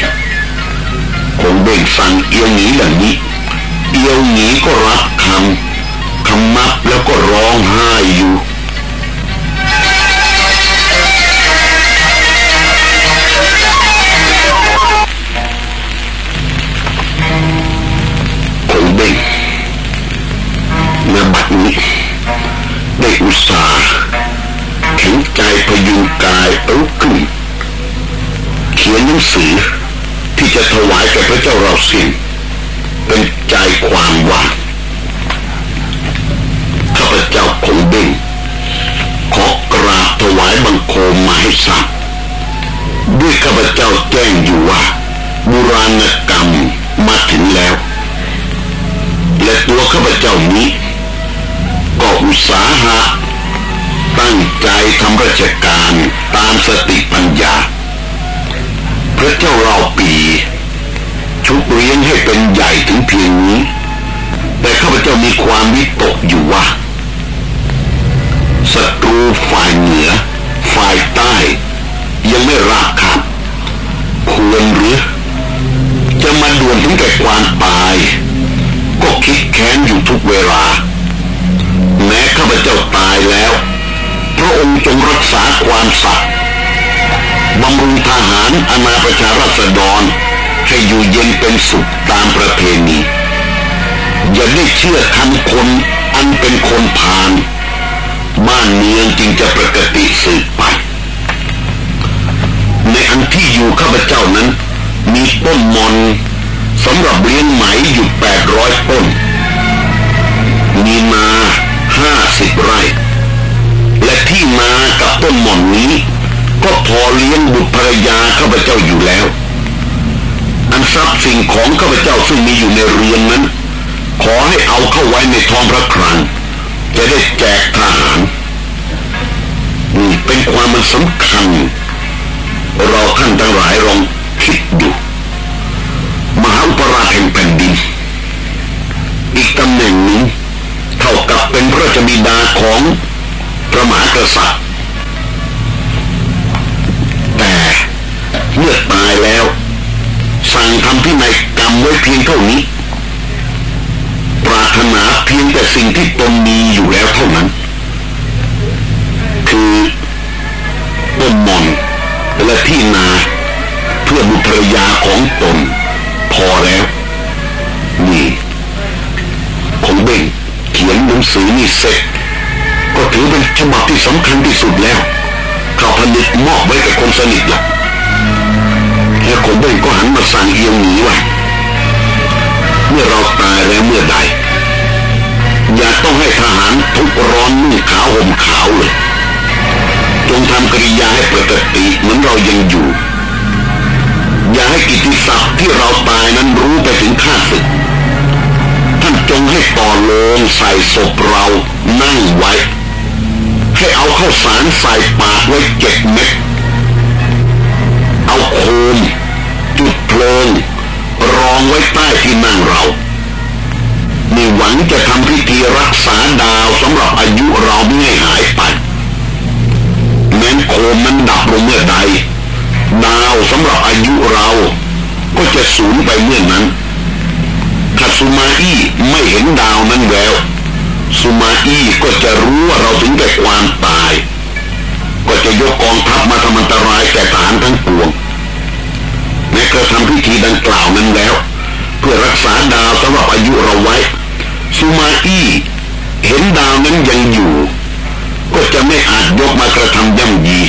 คงเบ่งสั่งเอียวหนีอย่างนี้เอียวหนีก็รับคำคำมับแล้วก็ร้องไห้อยู่คงเบ่งณบัดนี้ ได้อุตส่าห์แข็งใจพยุงกายลุกขึ้นเขียนหนังสือที่จะถวายแก่พระเจ้าเราสินเป็นใจความว่าข้าพเจ้าคงบ่งขอกราบถวายบังคมมาให้ทราบด้วยข้าพเจ้าแจ้งอยู่ว่าบุราณกรรมมาถึงแล้ว และตัวข้าพเจ้านี้ ก็อุตสาหะ ตั้งใจทำราชการตามสติปัญญา พระเจ้าเราปีชุบเลี้ยงให้เป็นใหญ่ถึงเพียงนี้ แต่ข้าพเจ้ามีความวิตกอยู่ว่าศัตรูฝ่ายเหนือ ฝ่ายใต้ ยังไม่ราบคาบควรหรือ จะมาด่วนถึงแก่ความตาย ก็คิดแค้นอยู่ทุกเวลา ข้าพเจ้าตายแล้ว พระองค์จงรักษาความสัตย์บำรุงทหารอาณาประชาราษฎร ให้อยู่เย็นเป็นสุขตามประเพณี อย่าได้เชื่อคำคนอันเป็นคนพาลบ้านเมืองจึงจะประกติสืบไป ในอันที่อยู่ข้าพเจ้านั้น มีต้นมอนสำหรับเลี้ยงไหมอยู่แปดร้อยต้น มีนา ห้าสิบไร่ และที่นากับต้นหม่อนนี้ ก็พอเลี้ยงบุตรภรรยาข้าพเจ้าอยู่แล้ว อันทรัพย์สิ่งของข้าพเจ้าซึ่งมีอยู่ในเรือนนั้น ขอให้เอาเข้าไว้ในท้องพระครังจะได้แจกทหารนี่เป็นความมันสำคัญ เราท่านทั้งหลายลองคิดดู มหาอุปราชแห่งแผ่นดิน อีกตำแหน่งหนึ่ง เท่ากับเป็นพระราชบิดาของพระมหากษัตริย์ แต่เมื่อตายแล้ว สั่งทำพินัยกรรมไว้เพียงเท่านี้ ปรารถนาเพียงแต่สิ่งที่ตนมีอยู่แล้วเท่านั้น คือต้นมอนและที่นาเพื่อบุตรยาของตน พอแล้ว นี่ผมเบ่ง ขียนหนังสือนี่เสร็จ ก็ถือเป็นฉบับที่สำคัญที่สุดแล้วข้าพนึกมอบไว้กับคนสนิทละแล้วผมเบ่งก็หันมาสั่งเอียงหนีไว้เมื่อเราตายแล้วเมื่อใด อย่าต้องให้ทหารทุกร้อนนุ่งขาวห่มขาวเลยจงทำกริยาให้ปกติเหมือนเรายังอยู่ อย่าให้กิติศัพท์ที่เราตายนั้นรู้ไปถึงข้าศึก จงให้ต่อโลงใส่ศพเรานั่งไว้ ให้เอาข้าวสารใส่ปากไว้เจ็ดเม็ดเอาโคมจุดเพลิงรองไว้ใต้ที่นั่งเรามีหวังจะทำพิธีรักษาดาวสำหรับอายุเราไม่ให้หายไปแม้นโคมมันดับลงเมื่อใด ดาวสำหรับอายุเรา ก็จะสูญไปเมื่อนั้นาสุมาอี้ไม่เห็นดาวนั้นแล้วสุมาอี้ก็จะรู้ว่าเราถึงแก่ความตาย ก็จะยกกองทัพมาทำอันตรายแก่ทหารทั้งปวงแม้กระทำพิธีดังกล่าวนั้นแล้ว เพื่อรักษาดาวสำหรับอายุเราไว้สุมาอี้เห็นดาวนั้นยังอยู่ ก็จะไม่อาจยกมากระทำย่ำยี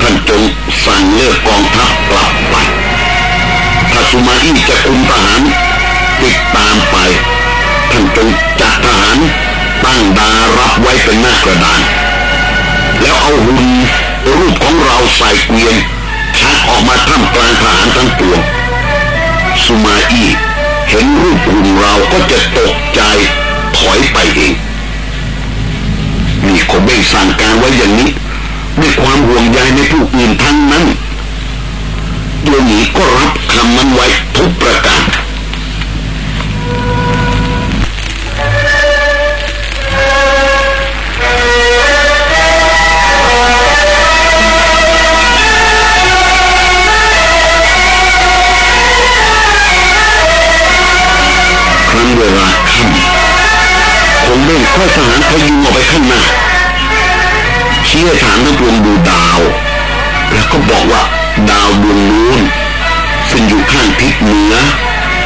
ท่านจงสั่งเลิกกองทัพกลับไปถ้าสุมาอี้จะคุมทหาร ติดตามไป ท่านจงจัดทหารตั้งดารับไว้เป็นหน้ากระดาน แล้วเอาหุ่นรูปของเราใส่เกวียนชักออกมาท่ามกลางทหารทั้งปวงสุมาอี้เห็นรูปหุ่นเราก็จะตกใจถอยไปเองมีคนเบ่งสั่งการไว้อย่างนี้ด้วยความห่วงใยในผู้อื่นทั้งนั้นโยนีก็รับคำนั้นไว้ทุกประการ ร่งค่อยทหารพยุงออกไปข้างหน้าเชี่ยฐานทั้งปวงดูดาว แล้วก็บอกว่าดาวดวงนู้นซึ่งอยู่ข้างทิศเหนือ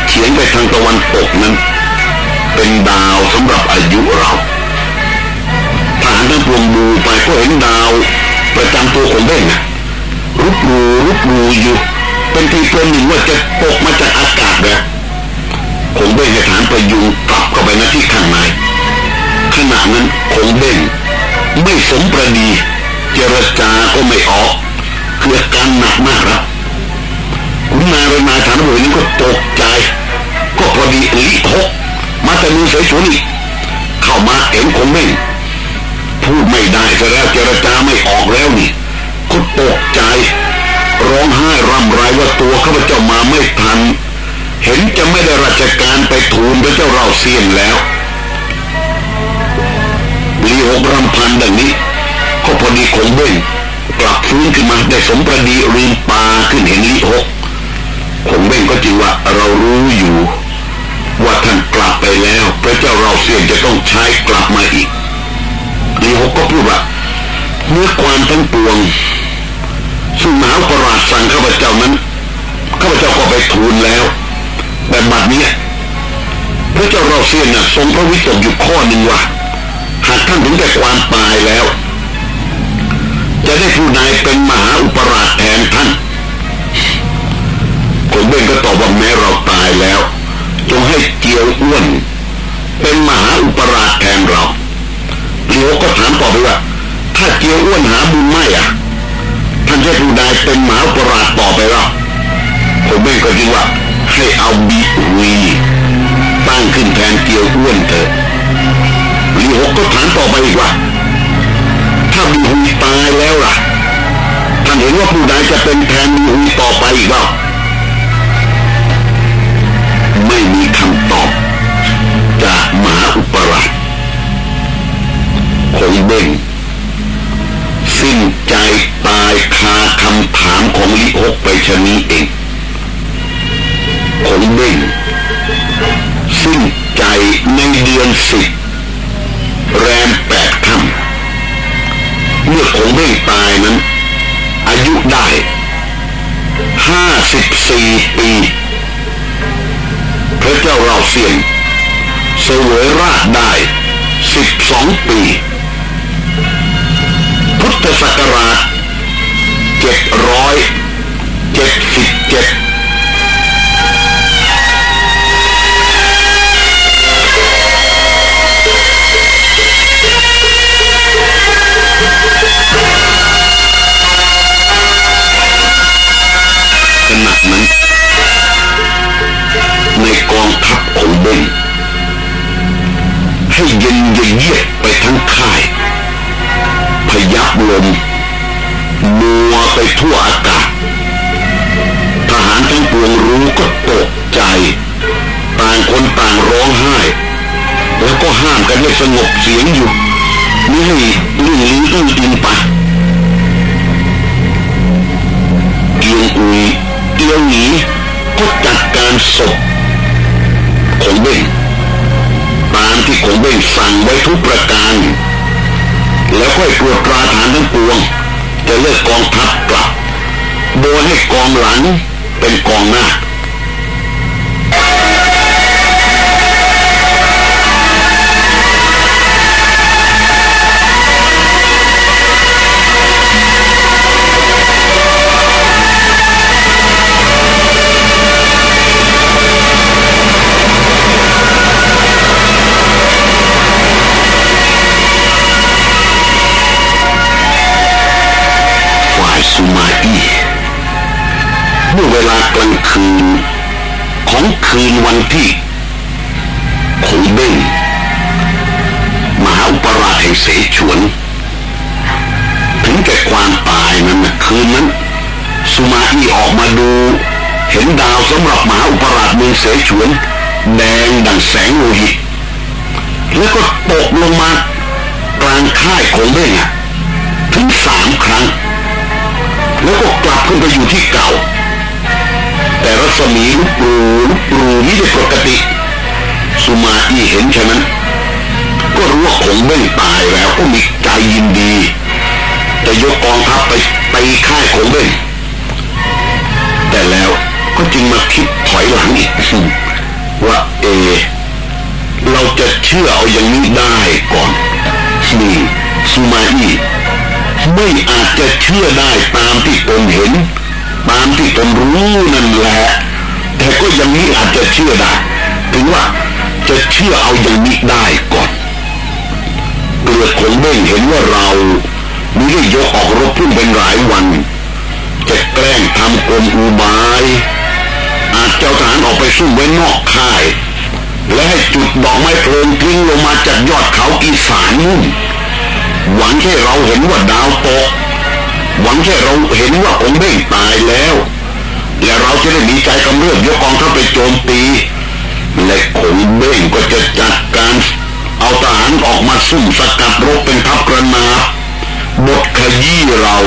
เฉียงไปทางตะวันตกนั้น เป็นดาวสำหรับอายุเราทหารทั้งปวงดูไปก็เห็นดาว ประจำตัวของเบ้งนะรุบรูรุบรูอยู่เป็นทีตัวหนึ่งว่าจะตกมาจากอากาศแบบคงเบ้งให้ฐานประยุงกลับเข้าไปณที่ข้างใน นั้นคงเบ้งไม่สมประดี เจรจาก็ไม่ออกคืออการหนักมากครับคุณนายเรนายฐานบรินี้ก็ตกใจ ก็พอดีลิหกมาแต่มือเสยฉุนอีกเข้ามาเห็นคงเบ้งพูดไม่ได้จะแล้วเจรจาไม่ออกแล้วนี่ก็ตกใจ ร้องไห้ร่ำไรว่าตัวข้าพเจ้ามาไม่ทัน เห็นจะไม่ได้ราชการไปทูลพระเจ้าเราเสียนแล้ว ลีหกรำพันดังนี้ ก็พอดีคงเบ้งกลับฟื้นขึ้นมาได้สมประดีรีมปาขึ้นเห็นลีหกคงเบ้งก็จริงว่าเรารู้อยู่ ว่าท่านกลับไปแล้ว พระเจ้าเราเสียนจะต้องใช้กลับมาอีกลีหกก็พูดว่าเมื่อความทั้งปวงซึ่งมหาปราชสั่งข้าพเจ้านั้นข้าพเจ้าก็ไปทูลแล้ว แต่บัดนี้พระเจ้าเราเสียนน่ะทรงพระวิตกอยู่ข้อหนึ่งว่าากท่านถึงแก่ความตายแล้ว จะได้ผู้นายเป็นมหาอุปราชแทนท่านคนเบนก็ตอบว่าแม้เราตายแล้ว จงให้เกียวอ้วน เป็นมหาอุปราชแทนเราเลียวก็ถามต่อไปว่า ถ้าเกียวอ้วนหาบุญไม่อะท่านจะผู้นายเป็นมหาอุปราชต่อไปหรอคนเบนก็จริงว่าให้เอาบีวีตั้งขึ้นแทนเกียวอ้วนเถอะ ลีหกก็ถามต่อไปอีกว่า ถ้าบีฮุยตายแล้วล่ะท่านเห็นว่าผู้ใดจะเป็นแทนบีฮุยต่อไปอีกเปล่าไม่มีคำตอบ จากมหาอุปราชคงเบ่งสิ้นใจตายคาคำถามของลิหกไปชนี้เองคงเบ่งสิ้นใจในเดือนสิบ แรมแปดค่ำเมื่อคงเบ่งตายนั้น อายุได้ห้าสิบสี่ปีพระเจ้าเราเสียนเสวยราชได้สิบสองปี พุทธศักราชเจ็ดร้อยเจ็ดสิบเจ็ด นั้น ในกองทัพของเบนให้เย็นเยียบไปทั้งค่าย พยับลมมัวไปทั่วอากาศ ทหารทั้งปวงรู้ก็ตกใจ ต่างคนต่างร้องไห้ แล้วก็ห้ามกันให้สงบเสียงอยู่ไม่ให้เรื่องลี้อื้ออินไปเกียงอุย เดียวหนีก็จัดการศพของเบ้งตามที่ของเบ้งสั่งไว้ทุกประการ แล้วค่อยตรวจตราฐานทั้งปวง จะเลิกกองทัพกลับโดยให้กองหลังเป็นกองหน้า สุมาอี้เมื่อเวลากลางคืน ของคืนวันที่ขงเบ้งมหาอุปราชแห่งเสฉวน ถึงแก่ความตายนั้นนะคืนนั้นสุมาอี้ออกมาดู เห็นดาวสำหรับมหาอุปราชเมืองเสฉวน แดงดังแสงโลหิตแล้วก็ตกลงมากลางค่ายของเบ้งอะถึงสามครั้ง แล้วก็กลับขึ้นไปอยู่ที่เก่า แต่รัศมีลุกปรูลุกปรูไม่ได้ปกติ สุมาอีเห็นฉะนั้น ก็รู้ว่าคงเบ้งตายแล้วก็มีใจยินดีจะยกกองทัพไปไปค่ายคงเบ้งแต่แล้วก็จึงมาคิดถอยหลังอีกว่าเอ เราจะเชื่อเอาอย่างนี้ได้ก่อนนี่สุมาอี้ ไม่อาจจะเชื่อได้ตามที่ตนเห็น ตามที่ตนรู้นั่นแหละแต่ก็ยังนี้อาจจะเชื่อได้ถึงว่าจะเชื่อเอาอย่างนี้ได้ก่อนเกลือคงเบ่งเห็นว่าเราไม่ได้ยกออกรบพุ่งเป็นหลายวันจะแกล้งทำกลอุบาย อาจเจ้าทหารออกไปสู้ไว้นอกค่าย และให้จุดดอกไม้เพลิงทิ้งลงมาจากยอดเขาอีสานนู่น หวังแค่เราเห็นว่าดาวตกหวังแค่เราเห็นว่าองค์เบ้งตายแล้ว และเราจะได้มีใจกำเริบยกกองทัพไปโจมตีและคงเบ้งก็จะจัดการ เอาทหารออกมาซุ่มสกัดรบเป็นทัพกระนาบทขยี้เรา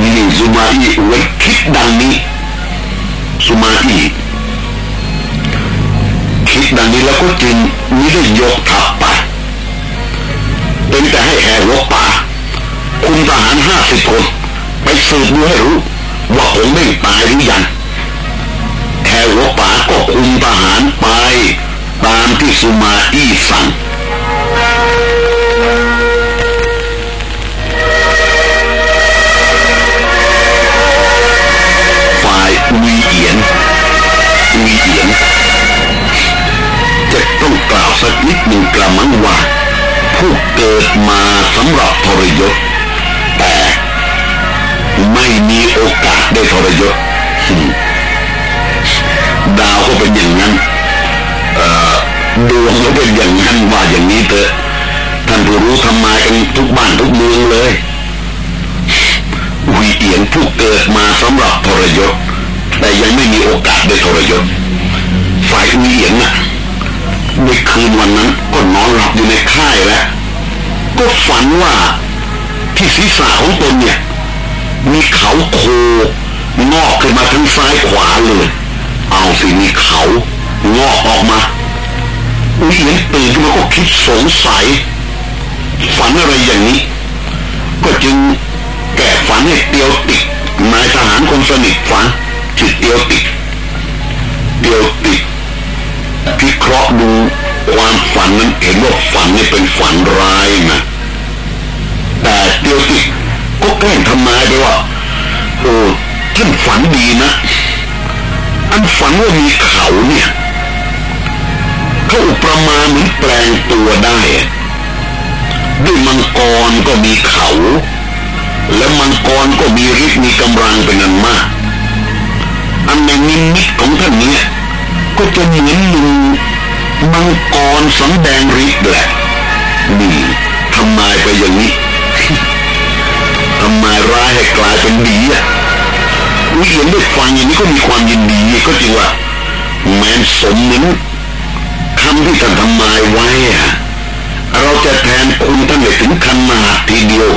นี่สุมาอีไว้คิดดังนี้สุมาอีคิดดังนี้แล้วก็จึงไม่ได้ยกทัพไป เป็นแต่ให้แห่หัวป่า คุมทหารห้าสิบคนไปสืบดูให้รู้ ว่าผมไม่ตายหรือยังแห่หัวป่าก็คุมทหารไป ตามที่สุมาอี้สั่งฝ่ายวีเอียนวีเอียนจะต้องกล่าวสักนิดหนึ่งกระมังว่า ผู้เกิดมาสำหรับทรยศ แต่ไม่มีโอกาสได้ทรยศดาวก็เป็นอย่างนั้นดวงก็เป็นอย่างนั้นว่าอย่างนี้เถอะท่านผู้รู้ทำมากันทุกบ้านทุกเมืองเลยวีเอียนผู้เกิดมาสำหรับทรยศ แต่ยังไม่มีโอกาสได้ทรยศฝ่ายวีเอียนน่ะ ในคืนวันนั้นก็นอนหลับอยู่ในค่ายแล้ว ก็ฝันว่าที่ศีรษะของตนเนี่ย มีเขาโคงอกขึ้นมาทั้งซ้ายขวาเลย เอาสิมีเขางอกออกมาอุ้ยเห็นตื่นขึ้นมาก็คิดสงสัย ฝันอะไรอย่างนี้ ก็จึงแก้ฝันให้เตียวติกนายทหารคนสนิทฝันชื่เตียวติกเตียวติก พิเคราะห์ดูความฝันนั้นเห็นว่าฝันนี่เป็นฝันร้ายนะแต่เดียวสิก็แกล้งทำนายไปว่าโอ้ท่านฝันดีนะ อันฝันว่ามีเขาเนี่ยเขาอุปมาเหมือนแปลงตัวได้ด้วยมังกรก็มีเขา และมังกรก็มีฤทธิ์มีกำลังเป็นอันมาก อันในนิมิตของท่านเนี่ย ก็จะเหมือนหนึ่งมังกรสำแดงฤทธิ์แหละนี่ทำนายไปอย่างนี้ทำนายร้ายให้กลายเป็นดีอะวอุยเอียนได้ฟังอย่างนี้ก็มีความยินดีก็จริงว่าแมนสมนั้นคำที่ท่านทำมายไว้อะเราจะแทนคุณท่านไปถึงคันมาทีเดียว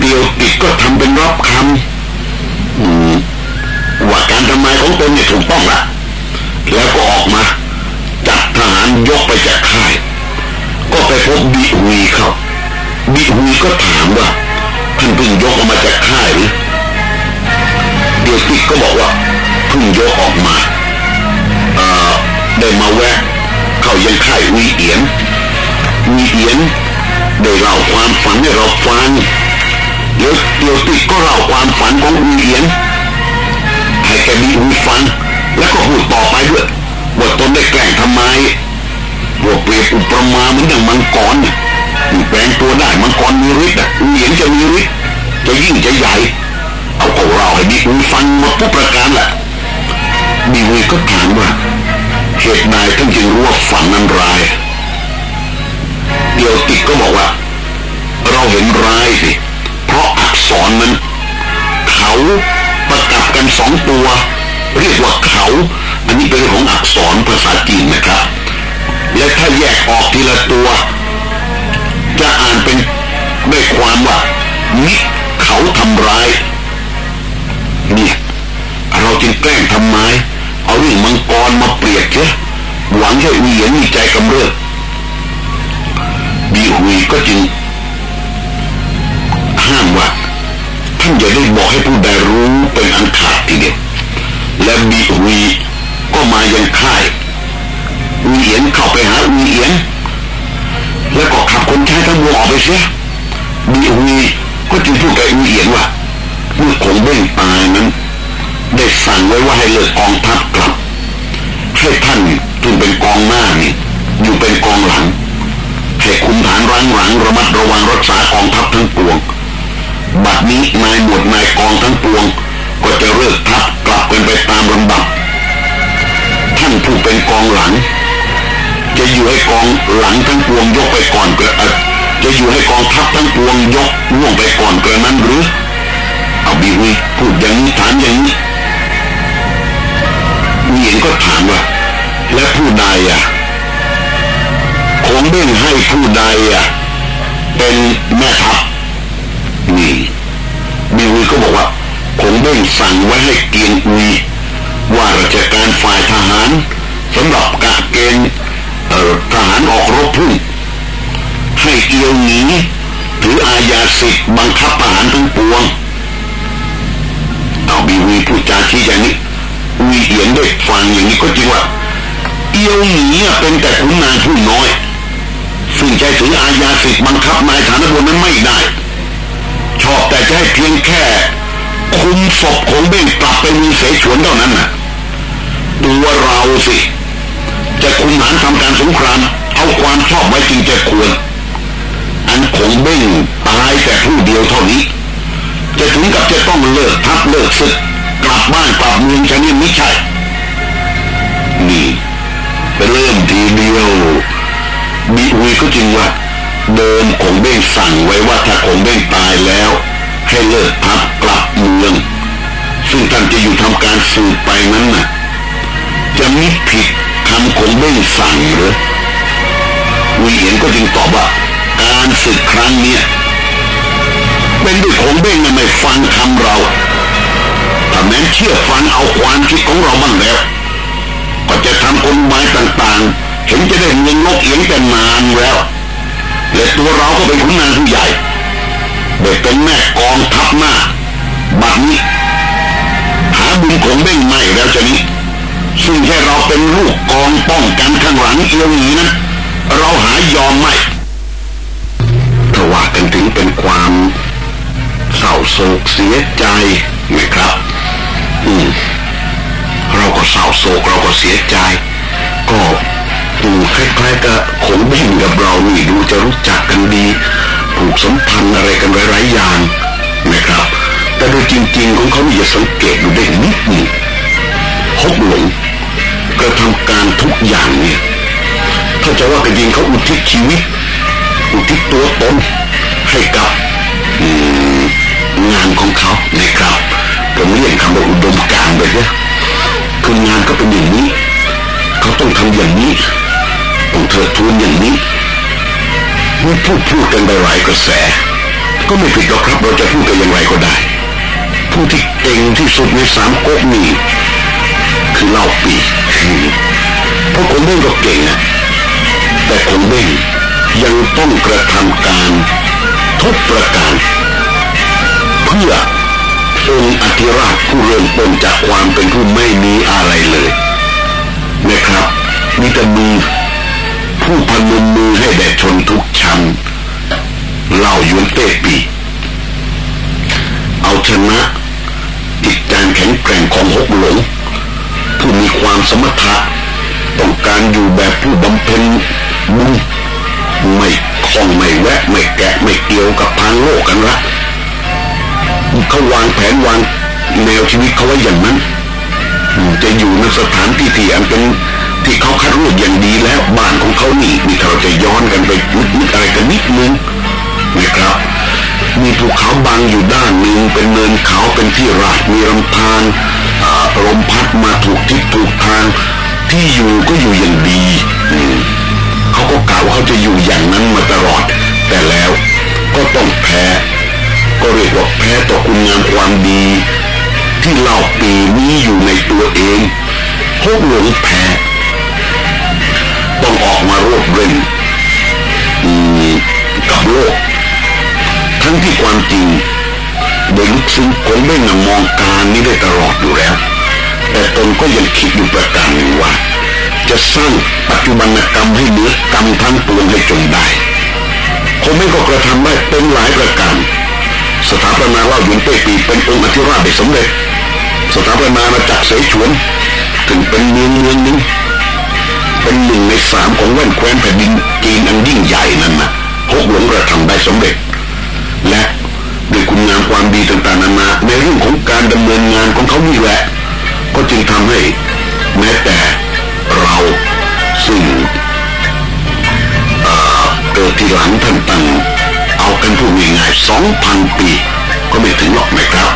เดียวติดก็ทำเป็นรอบคำว่าการทำมายของตนเนี่ยถูกต้องละ แล้วก็ออกมาจัดทหารยกไปจากค่าย ก็ไปพบบิฮุยเขาบิฮุยก็ถามว่าท่านเพิ่งยกออกมาจากค่ายหรือเดียวติดก็บอกว่าเพิ่งยกออกมาเอ่อได้มาแวะเข้ายังค่ายวีเอียนวีเอียนได้เล่าความฝันให้เราฟังเดี๋ยวเดียวติดก็เล่าความฝันของวีเอียนให้แกบีวีฟัง แล้วก็พูดต่อไปด้วยว่าตนได้แกล้งทำไมว่าเปรียบอุปมาเหมือนอย่างมังกรมีแปลงตัวได้มังกรมีฤทธิ์อะวีเอียนจะมีฤทธิ์จะยิ่งจะใหญ่ เอาของเราให้บีวีฟังหมดทุกประการแหละบีวีก็ถามว่าเหตุใดท่านจึงรู้ว่าฝันนั้นร้าย เดียวติดก็บอกว่า เราเห็นร้ายสิ เพราะอักษรมัน เขาประกับกันสองตัว เรียกว่าเขา อันนี้เป็นของอักษรภาษาจีนนะครับ และถ้าแยกออกทีละตัว จะอ่านเป็นได้ความว่ามิเขาทำร้ายเนี่ยเราจึงแกล้งทำไมเอาเรื่องมังกรมาเปรียบเช่หวังให้อุยเหยียนมีใจกำเริบบีฮุยก็จึงห้ามว่าท่านอย่าได้บอกให้ผู้ใดรู้เป็นอันขาดทีเดียว และบีฮุยก็มายังค่ายอุยเหยียนเข้าไปหาอุยเหยียน แล้วก็ขับคนใช้ทั้งวงออกไปเสียบีฮุยก็จึงพูดกับอุยเหยียนว่าเมื่อคงเบ้งตายนั้นได้สั่งไว้ว่าให้เลิกกองทัพกลับให้ท่านจึงเป็นกองหน้านี่อยู่เป็นกองหลังให้คุมฐานรังหลังระมัดระวังรักษากองทัพทั้งปวงบัดนี้นายหมวดนายกองทั้งปวง ก็จะเลิกทัพกลับกันไปตามลำดับ ท่านผู้เป็นกองหลัง จะอยู่ให้กองหลังทั้งปวงยกไปก่อนกระจะอยู่ให้กองทัพทั้งปวงยกล่วงไปก่อนกระนั้นหรือเอาบีวีพูดอย่างนี้ถามอย่างนี้เหยียนก็ถามว่าและผู้ใดอะคงเบ่งให้ผู้ใดอะเป็นแม่ทัพนี่บีวีก็บอกว่า คงเบ่งสั่งไว้ให้เกียงอุยว่าราชการฝ่ายทหารสำหรับกะเกณฑ์ทหารออกรบพุ่งให้เอียวหนีถืออาญาสิทธิ์บังคับทหารทั้งปวงเอาบีวีพูดจาชี้อย่างนี้วีเอียนได้ฟังอย่างนี้ก็จริงว่าเอียวหนีเป็นแต่ขุนนางผู้น้อย ซึ่งใจถืออาญาสิทธิ์บังคับนายฐานบนนั้นไม่ได้ ชอบแต่จะให้เพียงแค่ คุมศพของเบ่งกลับไปมีเสฉวนเท่านั้นนะตัวเราสิ จะคุมฐานทำการสงคราม เอาความชอบไว้จริงจะควร อันคงเบ่งตายแต่ผู้เดียวเท่านี้ จะถึงกับจะต้องเลิกทัพเลิกศึกกลับบ้านกลับเมืองชนิดไม่ใช่ นี่ไปเริ่มทีเดียวบิอุยก็จริงว่าเดิมคงเบ้งสั่งไว้ว่าถ้าคงเบ้งตายแล้ว ให้เลิกทัพกลับเมือง ซึ่งท่านจะอยู่ทำการสืบไปนั้นน่ะ จะมิผิดคำคงเบ้งสั่งหรือวีเห็นก็จึงตอบว่า การศึกครั้งเนี้ยเป็นด้วยคงเบ้งไม่ฟังคำเราถ้าแม้นเชื่อฟังเอาความคิดของเราบ้างแล้ว ก็จะทำกลไม้ต่างๆ เห็นจะได้เงินลกเอียงแต่นานแล้ว และตัวเราก็เป็นขุนนางผู้ใหญ่ เด็กเป็นแม่กองทัพหน้าบัดนี้ หาบุญของเบ้งไม่แล้วจะนี้ ซึ่งแค่เราเป็นลูกกองป้องกันข้างหลังเอียวนี้นะ เราหายอมไม่ถ้าว่ากันถึงเป็นความเศร้าโศกเสียใจนะครับ อืมเราก็เศร้าโศกเราก็เสียใจ ก็ดูคล้ายๆกับขงเบ่งกับเรานี่ดูจะรู้จักกันดี ผูกสัมพันธ์อะไรกันหลายๆอย่างนะครับ แต่โดยจริงๆของเขาอย่าสังเกตดูได้นิดหนึ่งฮบหลงกระทำการทุกอย่างเนี่ยถ้าจะว่ากันจริงเขาอุทิศชีวิต อุทิศตัวตนให้กับงานของเขานะครับผมเรียนเร็จเนี่ยคืองานก็เป็นอย่างนี้ เขาต้องทำอย่างนี้ต้องเถิดทูนอย่างนี้ มีพูดพูดกันไปหลายกระแส ก็ไม่ผิดหรอกครับเราจะพูดกันอย่างไรก็ได้ ผู้ที่เก่งที่สุดในสามก๊กนี้คือเล่าปีเพราะคนเบ้งก็เก่งนะแต่คนเบ้งยังต้องกระทำการทุกประการ เพื่อองค์อธิราชผู้เริ่มต้นจากความเป็นผู้ไม่มีอะไรเลย นะครับมีแต่มือ ผู้พนมมือให้แด่ชนทุกชั้นเล่ายุนเต้ปี เอาชนะจิตใจแข็งแกร่งของหกหลงผู้มีความสมรรถะต้องการอยู่แบบผู้บำเพ็ญบุญไม่คล้องไม่แวะไม่แกะไม่เกี่ยวกับทางโลกกันละเขาวางแผนวางแนวชีวิตเขาไว้อย่างนั้นจะอยู่ในสถานที่ที่อันเป็น ที่เขาคัดเลือกอย่างดีแล้วบ้านของเขานี่มีเราจะย้อนกันไปนิดอะไรกันนิดนึงนะครับ มีภูเขาบางอยู่ด้านหนึ่งเป็นเนินเขาเป็นที่ราบมีลำธารลมพัดมาถูกทิศถูกทาง ที่อยู่ก็อยู่อย่างดีเขาก็กล่าวว่าเขาจะอยู่อย่างนั้นมาตลอด แต่แล้วก็ต้องแพ้ก็เรียกว่าแพ้ต่อคุณงามความดี ที่เล่าปีนี้อยู่ในตัวเองพวกหลงแพ้ ต้องออกมารวบเร่นกับโลก ทั้งที่ความจริงโดยลึกซึ้งคงไม่นำมองการนี้ได้ตลอดอยู่แล้ว แต่ตนก็ยังคิดอยู่ประการหนึ่งว่า จะสร้างปัจจุบันกรรมให้เหลือกรรมทั้งปวงให้จงได้คงไม่ก็กระทำได้เป็นหลายประการสถาปนาเล่าหยุนเต้ปีเป็นองค์อธิราชได้สำเร็จ สถาปนามาจากเสฉวน ถึงเป็นเมืองเมืองหนึ่ง เป็นหนึ่งในสามของแว่นแคว้นแผ่นดินจีนอันยิ่งใหญ่นั่นนะหกหลงกระทำได้สำเร็จ และด้วยคุณงามความดีต่างๆนานาในเรื่องของการดำเนินงานของเขานี่แหละ ก็จึงทำให้แม้แต่เราซึ่งเกิดที่หลังท่านตั้งเอากันพูดง่ายๆสองพันปี ก็ไม่ถึงหรอกนะครับ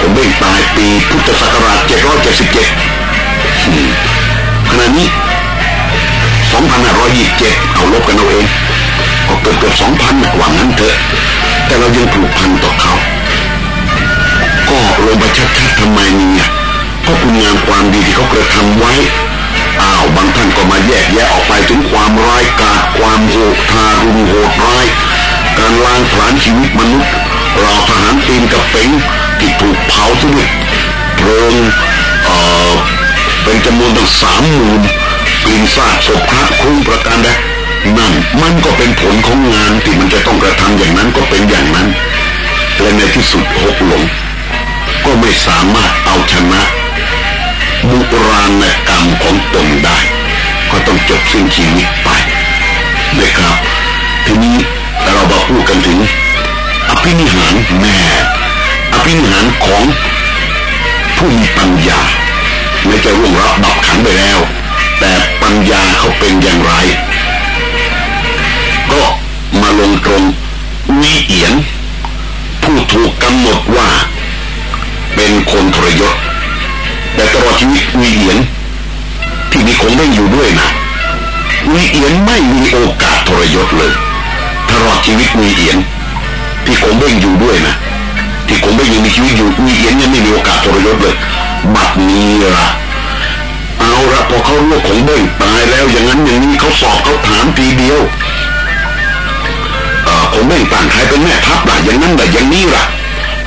ผมเบ่งตายปีพุทธศักราชเจ็ดร้อยเจ็ดสิบเจ็ดขณะนี้ สองพันห้าร้อยยี่สิบเจ็ดเอาลบกันเอาเองก็เกือบเกือบสองพันหวังนั้นเถอะ แต่เรายังผูกพันต่อเขา ก็ลงไปชัดๆทำไมเนี่ยเพราะคุณงามความดีที่เขากระทำไว้ อ้าวบางท่านก็มาแยกแยะออกไปถึงความร้ายกาจความโหดทารุณโหดร้าย การล้างผลาญชีวิตมนุษย์เราทหารตีนกับเป็งที่ถูกเผาสนิทเพลิงเอ่อเป็นจำนวนตั้งสามหมื่น กลิ่นซากศพพระคุ้งประการใดนั่นมันก็เป็นผลของงานที่มันจะต้องกระทำอย่างนั้นก็เป็นอย่างนั้น และในที่สุดหกหลง ก็ไม่สามารถเอาชนะบุราณกรรมของตนได้ ก็ต้องจบสิ้นชีวิตไปนะครับ ทีนี้เรามาพูดกันถึง อภินิหารแม่อภินิหารของผู้มีปัญญาไม่จะร่วงรับดับขันไปแล้ว แต่ปัญญาเขาเป็นอย่างไร ก็มาลงตรงวิเอียน ผู้ถูกกำหนดว่า เป็นคนทรยศแต่ตลอดชีวิตวีเอียน ที่มีคงได้อยู่ด้วยนะวีเอียนไม่มีโอกาสทรยศเลยตลอดชีวิตวีเอียน ที่คงได้อยู่ด้วยนะที่คงได้ยังมีชีวิตอยู่วีเอียนยังไม่มีโอกาสทรยศเลยบัดนี้ละ เอาละพอเขารู้ของเบ้งตายแล้วอย่างนั้นอย่างนี้เขาสอบเขาถามทีเดียวผมเบ้งต่างใครเป็นแม่ทัพล่ะอย่างนั้นแต่อย่างนี้ล่ะ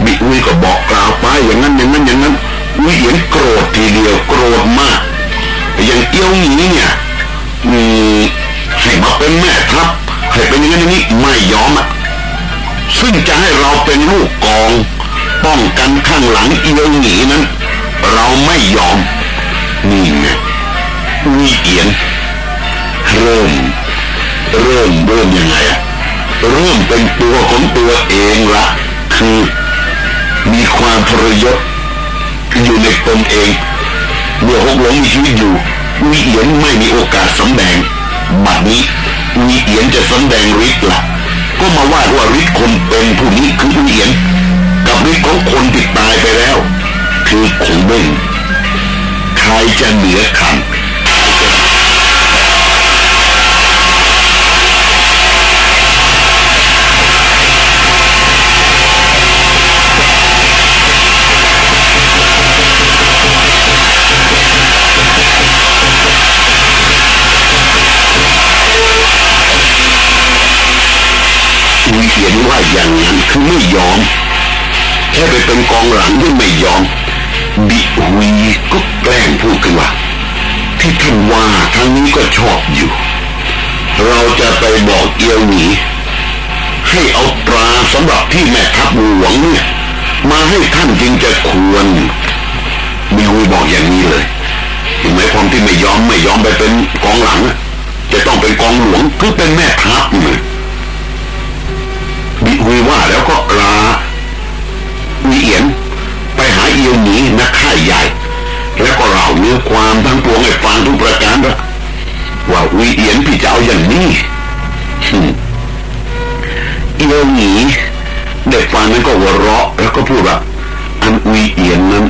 บิอุยก็บอกกล่าวไปอย่างนั้นอย่างนั้นอย่างนั้นวิเหียนโกรธทีเดียวโกรธมากอย่างเอี้ยวนี้เนี่ยให้มาเป็นแม่ทัพให้เป็นอย่างนี้ไม่ยอมอะซึ่งจะให้เราเป็นลูกกองป้องกันข้างหลังเอี้ยวหนีนั้น เราไม่ยอมนี่ไง วิเอียน เริ่ม เริ่มเริ่มยังไงอะเริ่มเป็นตัวของตัวเองละคือมีความทรยศอยู่ในตนเองเมื่อหกหลงมีชีวิตอยู่วิเอียนไม่มีโอกาสสำแดงบัดนี้วิเอียนจะสำแดงฤทธิ์ละก็มาว่าว่าฤทธิ์คนเป็นผู้นี้คือวิเอียน กับฤทธิ์ของคนที่ตายไปแล้ว คือของเบ้งใครจะเหนือขัน เขียนว่าอย่างนั้นคือไม่ยอม แค่ไปเป็นกองหลังที่ไม่ยอม บิวีก็แกล้งพูดกันว่า ที่ท่านว่าทางนี้ก็ชอบอยู่ เราจะไปบอกเอียวหนีให้เอาตราสำหรับที่แม่ทัพหลวงเนี่ยมาให้ท่านจึงจะควรบิวีบอกอย่างนี้เลยหมายความที่ไม่ยอมไม่ยอมไปเป็นกองหลัง จะต้องเป็นกองหลวงคือเป็นแม่ทัพเนี่ย วีว่าแล้วก็ลาวีเอียน ไปหาเอียวหนีนักข่ายใหญ่ แล้วก็เล่าเนื้อความทั้งปวงให้ฟังทุกประการว่าว่าวีเอียนพี่จะเอาอย่างนี้เอียวหนีเด็กฟังนั้นก็หัวเราะ แล้วก็พูดว่าอันวีเอียนนั้น